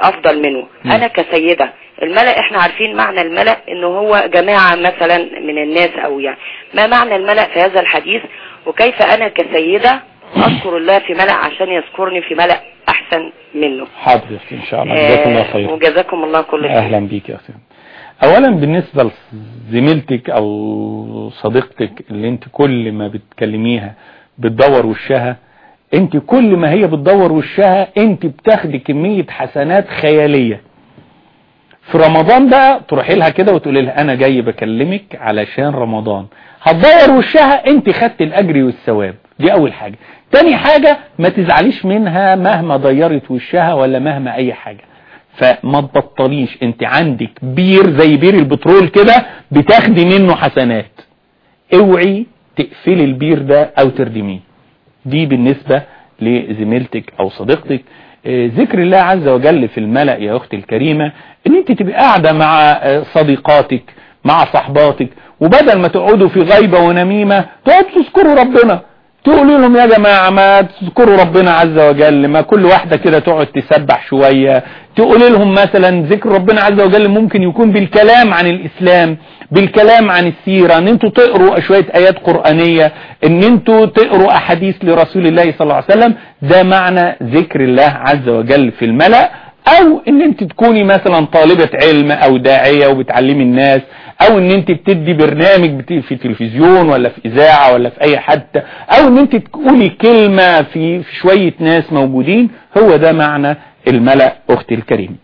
أفضل منه. نعم. أنا كسيدة الملأ إحنا عارفين معنى الملأ إنه هو جماعة مثلا من الناس أو يعني. ما معنى الملأ في هذا الحديث؟ وكيف أنا كسيدة اذكر الله في ملأ عشان يذكرني في ملأ أحسن منه. حاضر إن شاء الله. جزاكم الله آه، خير. وجزاكم الله كل خير. أهلا بيك يا أختي اولا بالنسبة لزميلتك أو صديقتك اللي أنت كل ما بتكلميها بتدور وشها انت كل ما هي بتدور وشها انت بتاخدي كمية حسنات خيالية. في رمضان بقى تروحي لها كده وتقولي لها أنا جاي بكلمك علشان رمضان. هتدور وشها انت خدت الأجر والثواب. دي أول حاجة. تاني حاجة ما تزعليش منها مهما ديرت وشها ولا مهما أي حاجة. فما تبطليش. انت عندك بير زي بير البترول كده بتاخدي منه حسنات. اوعي تقفلي البير ده أو تردميه. دي بالنسبة لزميلتك أو صديقتك. آه، ذكر الله عز وجل في الملأ يا أختي الكريمة إن أنت تبقى قاعدة مع آه، صديقاتك مع صحباتك وبدل ما تقعدوا في غيبة ونميمة تقعدوا تذكروا ربنا. تقولوا لهم يا جماعة ما تذكروا ربنا عز وجل ما كل واحدة كده تقعد تسبح شوية. تقول لهم مثلا ذكر ربنا عز وجل ممكن يكون بالكلام عن الإسلام بالكلام عن السيرة إن أنتوا تقروا شوية آيات قرآنية إن أنتوا تقروا أحاديث لرسول الله صلى الله عليه وسلم. ده معنى ذكر الله عز وجل في الملأ. أو إن أنت تكوني مثلا طالبة علم أو داعية وبتعلمي الناس أو إن أنت بتدي برنامج في تلفزيون ولا في إذاعة ولا في أي حد أو إن أنت تقولي كلمة في في شوية ناس موجودين هو ده معنى الملأ أختي الكريم.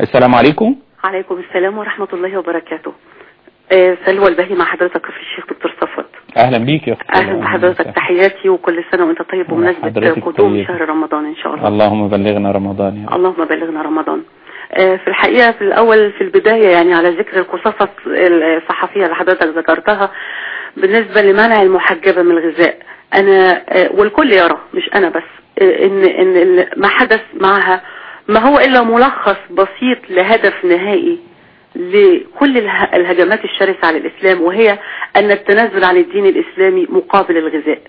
السلام عليكم. عليكم السلام ورحمة الله وبركاته. آه، سلوى البهي مع حضرتك في الشيخ دكتور صفوت أهلا بيك يا أختي أهلا بحضرتك تحياتي وكل سنة وأنت طيب حضرتك قدوم طيب. شهر رمضان إن شاء الله اللهم بلغنا رمضان يا رب. اللهم بلغنا رمضان آه، في الحقيقة في الأول في البداية يعني على ذكر القصصة الصحفية اللي حضرتك ذكرتها بالنسبة لمنع المحجبة من الغذاء أنا آه، والكل يرى مش أنا بس آه، إن إن ما حدث معها ما هو إلا ملخص بسيط لهدف نهائي لكل اله- الهجمات الشرسة على الإسلام وهي أن التنازل عن الدين الإسلامي مقابل الغذاء.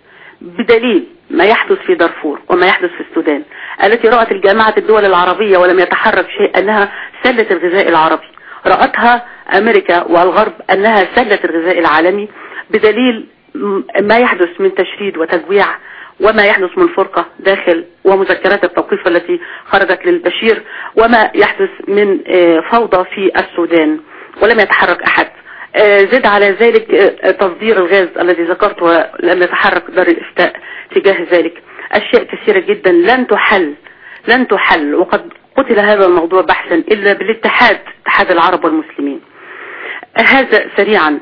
بدليل ما يحدث في دارفور وما يحدث في السودان التي رأت الجامعة الدول العربية ولم يتحرك شيء أنها سلة الغذاء العربي. رأتها أمريكا والغرب أنها سلة الغذاء العالمي. بدليل ما يحدث من تشريد وتجويع وما يحدث من فرقة داخل ومذكرات التوقيف التي خرجت للبشير وما يحدث من آه، فوضى في السودان ولم يتحرك أحد. آه، زد على ذلك آه، تصدير الغاز الذي ذكرت ولم يتحرك دار الإفتاء تجاه ذلك. أشياء كثيرة جدا لن تحل لن تحل وقد قتل هذا الموضوع بحثا إلا بالاتحاد اتحاد العرب والمسلمين. هذا سريعا.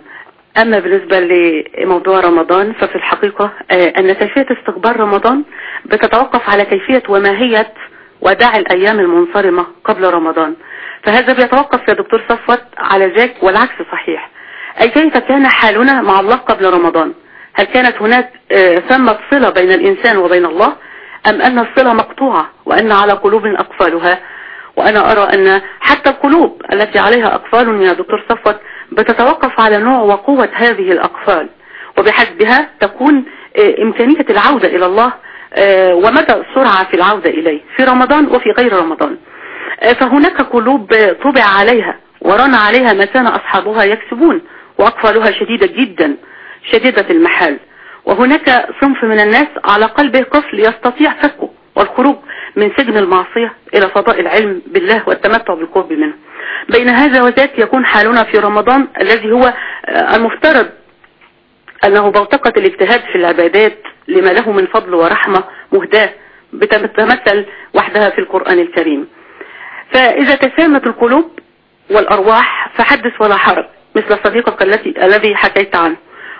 أما بالنسبة لموضوع رمضان ففي الحقيقة آه، أن كيفية استقبال رمضان بتتوقف على كيفية وماهية وداع الأيام المنصرمة قبل رمضان. فهذا بيتوقف يا دكتور صفوت على ذاك والعكس صحيح. أي كيف كان حالنا مع الله قبل رمضان؟ هل كانت هناك آه، ثمة صلة بين الإنسان وبين الله؟ أم أن الصلة مقطوعة وأن على قلوب أقفالها؟ وأنا أرى أن حتى القلوب التي عليها أقفال يا دكتور صفوت بتتوقف على نوع وقوة هذه الأقفال وبحسبها تكون آه، إمكانية العودة إلى الله آه، ومدى السرعة في العودة إليه في رمضان وفي غير رمضان. آه، فهناك قلوب طبع عليها وران عليها ما كان أصحابها يكسبون وأقفالها شديدة جدا شديدة المحال. وهناك صنف من الناس على قلبه قفل يستطيع فكه والخروج من سجن المعصية إلى فضاء العلم بالله والتمتع بالقرب منه. بين هذا وذاك يكون حالنا في رمضان الذي هو آه، المفترض أنه بوتقة الاجتهاد في العبادات لما له من فضل ورحمة مهداة بتتمثل وحدها في القرآن الكريم. فإذا تسامت القلوب والأرواح فحدث ولا حرج مثل صديقك التي الذي حكيت عنه.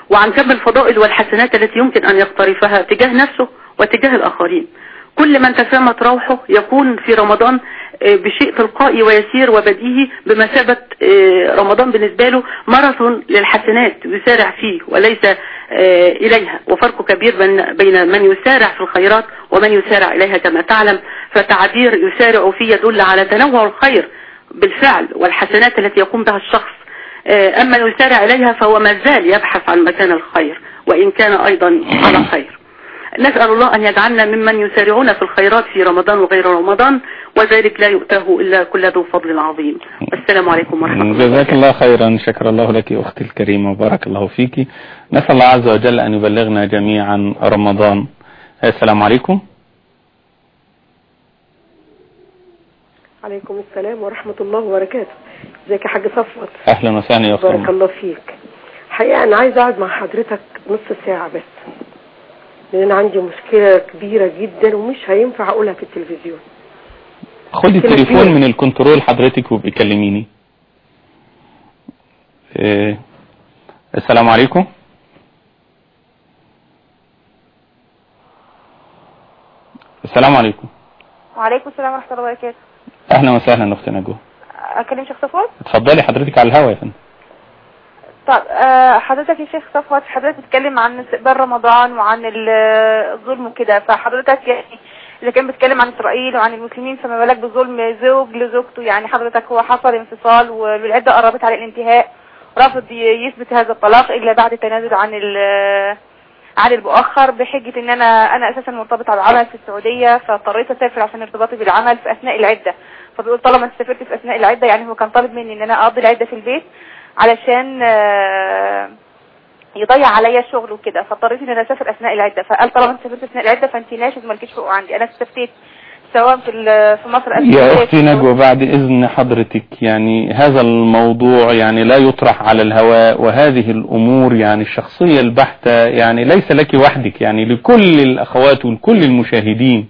وعن كم الفضائل والحسنات التي يمكن أن يقترفها تجاه نفسه وتجاه الآخرين. كل من تسامت روحه يكون في رمضان بشيء تلقائي ويسير وبديهي بمثابة آه، رمضان بالنسبة له ماراثون للحسنات يسارع فيه وليس آه، إليها. وفرق كبير بين- بين من يسارع في الخيرات ومن يسارع إليها. كما تعلم فتعبير يسارع فيه يدل على تنوع الخير بالفعل والحسنات التي يقوم بها الشخص. آه، أما يسارع إليها فهو ما زال يبحث عن مكان الخير وإن كان أيضا على خير. نسأل الله أن يجعلنا ممن يسارعون في الخيرات في رمضان وغير رمضان وذلك لا يؤتاه إلا كل ذو فضل عظيم. والسلام عليكم ورحمة الله جزاك الله خيرا. شكر الله لك أختي الكريمة وبارك الله فيك. نسأل الله عز وجل أن يبلغنا جميعا رمضان. السلام عليكم. عليكم السلام ورحمة الله وبركاته. إزيك يا حاج صفوت؟ أهلا وسهلا يا أختي. بارك الله فيك. حقيقة أنا عايزة أقعد مع حضرتك نص ساعة بس لأن أنا عندي مشكلة كبيرة جدا ومش هينفع أقولها في التلفزيون. خدي التليفون. من الكنترول حضرتك وابقي كلميني إيه. السلام عليكم. السلام عليكم. وعليكم السلام ورحمة الله وبركاته. أهلا وسهلا أختي نجوى. أكلم شيخ صفوت اتفضلي حضرتك على الهوا يا فندم. طب آه، حضرتك يا شيخ صفوت حضرتك بتتكلم عن استقبال رمضان وعن ال- الظلم وكده فحضرتك يعني إذا كان بيتكلم عن إسرائيل وعن المسلمين فما بالك بظلم زوج لزوجته؟ يعني حضرتك هو حصل انفصال والعدة قربت على الانتهاء. رافض ي- يثبت هذا الطلاق إلا بعد التنازل عن عن المؤخر بحجة إن أنا أنا أساسا مرتبطة بالعمل في السعودية فاضطريت أسافر عشان ارتباطي بالعمل في أثناء العدة. فبيقول طالما سافرت في أثناء العدة يعني هو كان طالب مني إن أنا أقضي العدة في البيت علشان آه، يضيع عليا الشغل وكده فاضطريت ان أنا أسافر أثناء العدة. فقال طالما أنت سافرت أثناء العدة فأنت ناشز مالكيش حقوق عندي. أنا استفتيت سواء في في مصر يا. أختي نجوى بعد إذن حضرتك يعني هذا الموضوع يعني لا يطرح على الهواء وهذه الأمور يعني الشخصية البحتة يعني ليس لك وحدك يعني لكل الأخوات ولكل المشاهدين.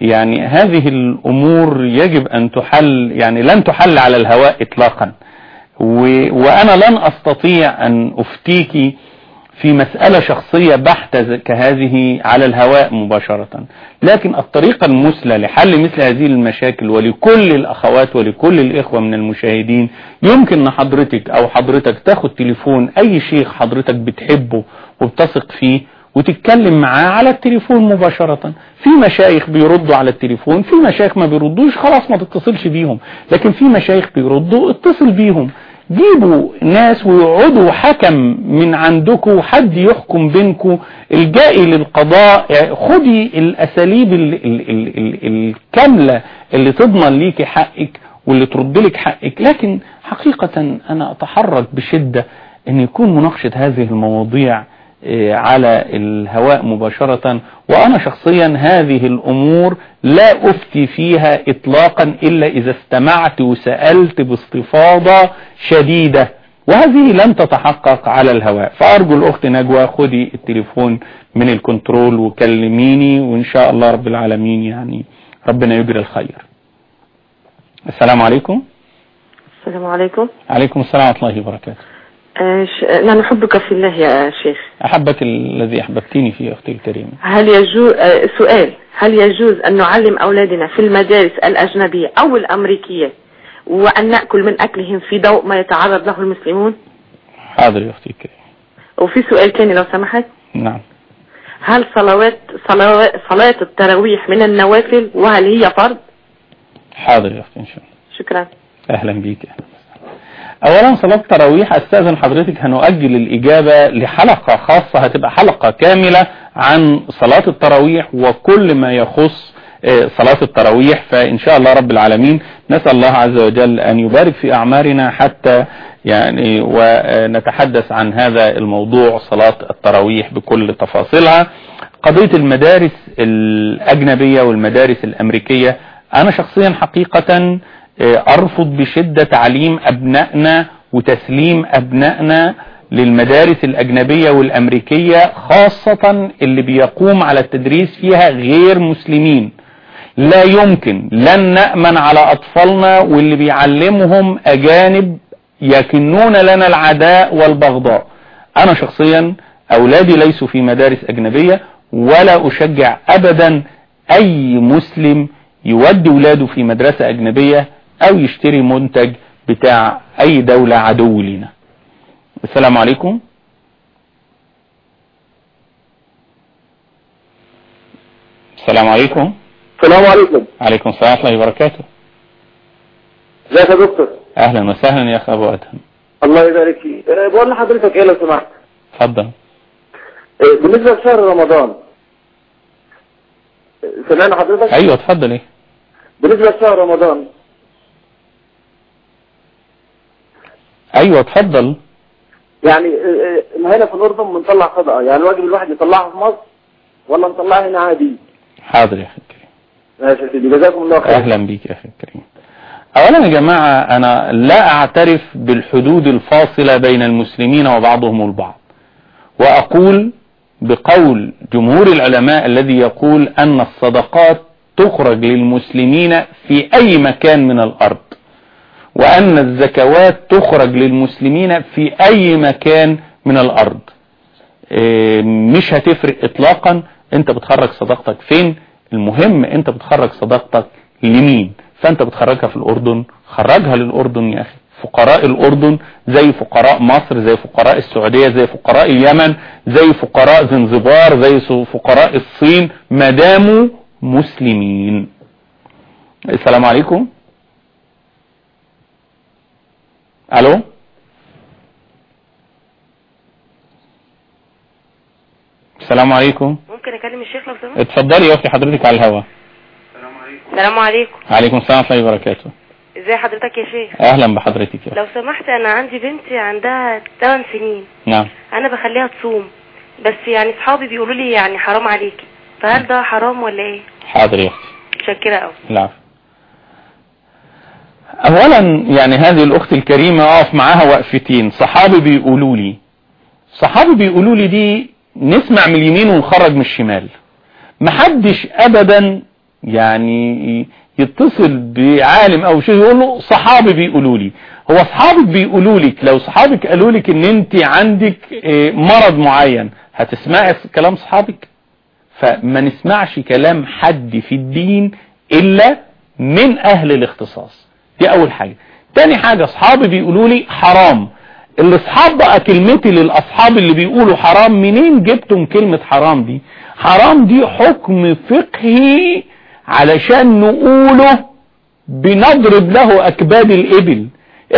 يعني هذه الأمور يجب أن تحل يعني لن تحل على الهواء إطلاقا. و وأنا لن أستطيع أن أفتيك في مسألة شخصية بحتة كهذه على الهواء مباشرة. لكن الطريقة المثلى لحل مثل هذه المشاكل ولكل الأخوات ولكل الإخوة من المشاهدين يمكن أن حضرتك أو حضرتك تاخد تليفون أي شيخ حضرتك بتحبه وبتثق فيه وتتكلم معاه على التليفون مباشرة. في مشايخ بيردوا على التليفون في مشايخ ما بيردوش خلاص ما تتصلش بيهم. لكن في مشايخ بيردوا اتصل بيهم. جيبوا ناس ويقعدوا حكم من عندكم حد يحكم بينكم الجائي للقضاء يعني خدي الأساليب ال ال ال ال الكاملة اللي تضمن ليكي حقك واللي ترد لك حقك. لكن حقيقة أنا أتحرك بشدة أن يكون مناقشة هذه المواضيع على الهواء مباشرة. وأنا شخصيا هذه الأمور لا أفتي فيها إطلاقا إلا إذا استمعت وسألت باستفاضة شديدة. وهذه لم تتحقق على الهواء. فأرجو الأخت نجوى خدي التليفون من الكنترول وكلميني وإن شاء الله رب العالمين يعني ربنا يجري الخير. السلام عليكم. السلام عليكم. عليكم السلام ورحمة الله وبركاته. آه، ش- أنا نحبك في الله يا شيخ. أحبك الذي أحببتني فيه أختي الكريمة. هل يجوز آه، سؤال. هل يجوز أن نعلم أولادنا في المدارس الأجنبية أو الأمريكية وأن نأكل من أكلهم في ضوء ما يتعرض له المسلمون؟ حاضر يا أختي الكريمة. وفي سؤال تاني لو سمحت. نعم. هل صلوات صلوات صلاة التراويح من النوافل وهل هي فرض؟ حاضر يا أختي إن شاء الله. شكرا. أهلا بيك. أهلا أولا صلاة التراويح أستاذن حضرتك هنؤجل الإجابة لحلقة خاصة هتبقى حلقة كاملة عن صلاة التراويح وكل ما يخص آه، صلاة التراويح. فإن شاء الله رب العالمين نسأل الله عز وجل أن يبارك في أعمارنا حتى يعني ونتحدث عن هذا الموضوع صلاة التراويح بكل تفاصيلها. قضية المدارس الأجنبية والمدارس الأمريكية أنا شخصيا حقيقة آه، أرفض بشدة تعليم أبنائنا وتسليم أبنائنا للمدارس الأجنبية والأمريكية خاصة اللي بيقوم على التدريس فيها غير مسلمين. لا يمكن لن نأمن على أطفالنا واللي بيعلمهم أجانب يكنون لنا العداء والبغضاء. أنا شخصيا أولادي ليسوا في مدارس أجنبية ولا أشجع أبدا أي مسلم يودي ولاده في مدرسة أجنبية أو يشتري منتج بتاع أي دولة عدو لنا. السلام عليكم. السلام عليكم. السلام عليكم. عليكم السلام ورحمة الله وبركاته. ازيك يا دكتور؟ أهلا وسهلا يا أخ أبو أدهم. الله يبارك فيك. أه، بقول لحضرتك إيه لو سمحت؟ اتفضل. أه، بالنسبة لشهر رمضان. أه، سمعنا حضرتك؟ أيوة اتفضل. إيه؟ بالنسبة لشهر رمضان أيوة اتفضل يعني أه، أه، هنا في الأردن بنطلع صدقه يعني الواجب الواحد يطلعها في مصر ولا نطلعها هنا عادي؟ حاضر يا أخي الكريم. ماشي يا سيدي جزاكم الله خير. أهلا بيك يا أخي الكريم. أولا يا جماعة أنا لا أعترف بالحدود الفاصلة بين المسلمين وبعضهم البعض. وأقول بقول جمهور العلماء الذي يقول أن الصدقات تخرج للمسلمين في أي مكان من الأرض. وأن الزكوات تخرج للمسلمين في أي مكان من الأرض. إيه، مش هتفرق إطلاقا أنت بتخرج صدقتك فين. المهم أنت بتخرج صدقتك لمين. فأنت بتخرجها في الأردن. خرجها للأردن يا أخي. فقراء الأردن زي فقراء مصر زي فقراء السعودية زي فقراء اليمن زي فقراء زنزبار زي فقراء الصين. ما داموا مسلمين. السلام عليكم. ألو؟ السلام عليكم. ممكن أكلم الشيخ لو سمحت؟ اتفضلي يا أختي حضرتك على الهواء. السلام عليكم. عليكم السلام ورحمة الله وبركاته. ازي حضرتك يا شيخ؟ أهلا بحضرتك يا لو سمحت أنا عندي بنتي عندها 8 سنين. نعم. أنا بخليها تصوم. بس يعني اصحابي بيقولوا لي يعني حرام عليكي. فهل ده حرام ولا إيه؟ حاضر يا أختي متشكرة قوي العفو. اولا يعني هذه الأخت الكريمة أقف معاها وقفتين. صحابي بيقولوا لي صحابي بيقولوا لي دي نسمع من اليمين ونخرج من الشمال. محدش ابدا يعني يتصل بعالم أو شيء يقول له صحابي بيقولوا لي. هو اصحابك بيقولوا لك لو صحابك قالوا لك إن أنت عندك آه، مرض معين هتسمعي كلام صحابك؟ فما نسمعش كلام حد في الدين إلا من أهل الاختصاص. دي أول حاجة. تاني حاجة أصحابي بيقولوا لي حرام. الاصحاب بقى كلمتي للأصحاب اللي بيقولوا حرام منين جبتم كلمة حرام دي؟ حرام دي حكم فقهي علشان نقوله بنضرب له أكباد الإبل.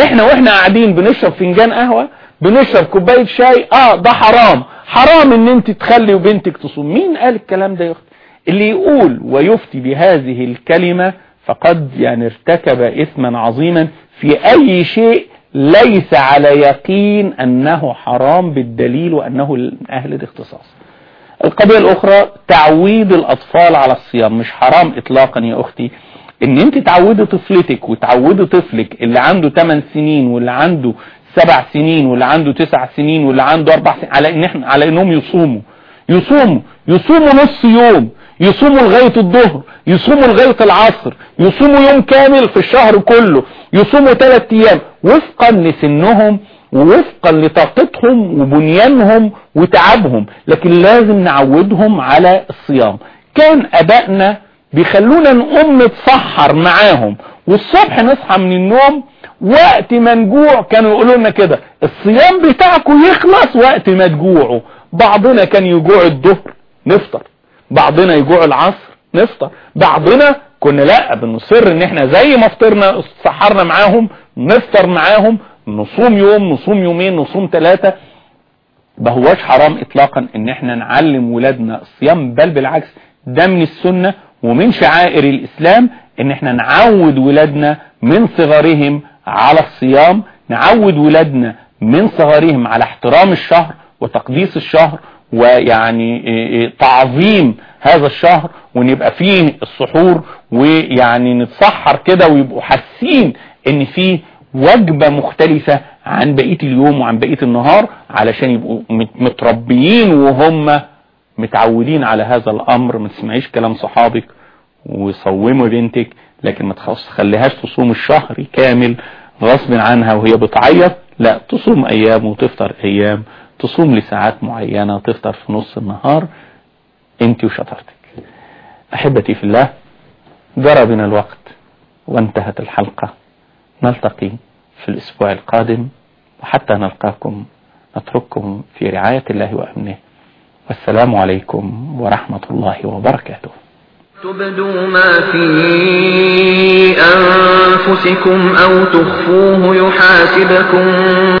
إحنا وإحنا قاعدين بنشرب فنجان قهوة بنشرب كوباية شاي آه ده حرام. حرام إن أنت تخلي بنتك تصوم. مين قال الكلام ده يا أختي؟ اللي يقول ويفتي بهذه الكلمة فقد يعني ارتكب إثما عظيما في أي شيء ليس على يقين أنه حرام بالدليل وأنه من أهل الاختصاص. القضية الأخرى تعويد الأطفال على الصيام. مش حرام اطلاقا يا أختي إن أنت تعودي طفلتك وتعودي طفلك اللي عنده 8 سنين واللي عنده 7 سنين واللي عنده 9 سنين واللي عنده 4 سنين على إن إحنا على إنهم يصوموا. يصوموا. يصوموا نص يوم. يصوموا لغاية الظهر يصوموا لغاية العصر يصوموا يوم كامل في الشهر كله يصوموا ثلاث أيام. وفقا لسنهم ووفقا لطاقتهم وبنيانهم وتعبهم. لكن لازم نعودهم على الصيام. كان أبائنا بيخلونا نقوم نتسحر معاهم. والصبح نصحى من النوم وقت ما نجوع كانوا يقولوا لنا كده الصيام بتاعكم يخلص وقت ما تجوعوا. بعضنا كان يجوع الظهر نفطر. بعضنا يجوع العصر نفطر. بعضنا كنا لا بنصر إن إحنا زي ما فطرنا سحرنا معاهم نفطر معاهم نصوم يوم نصوم يومين نصوم ثلاثة ما هواش حرام اطلاقا إن إحنا نعلم ولادنا الصيام بل بالعكس ده من السنة ومن شعائر الإسلام إن إحنا نعود ولادنا من صغرهم على الصيام نعود ولادنا من صغرهم على احترام الشهر وتقديس الشهر ويعني إيه إيه تعظيم هذا الشهر ونبقى فيه السحور ويعني نتسحر كده ويبقوا حاسين إن فيه وجبة مختلفة عن بقية اليوم وعن بقية النهار علشان يبقوا مت- متربيين وهم متعودين على هذا الأمر. ما تسمعيش كلام صحابك وصومي بنتك لكن ما تخليهاش تصوم الشهر كامل غصب عنها وهي بتعيط. لا تصوم أيام وتفطر أيام. تصوم لساعات معينة تفطر في نص النهار أنت وشطارتك. أحبتي في الله جرى بنا الوقت وانتهت الحلقة. نلتقي في الأسبوع القادم وحتى نلقاكم نترككم في رعاية الله وأمنه. والسلام عليكم ورحمة الله وبركاته. تبدوا ما في أنفسكم أو تخفوه يحاسبكم.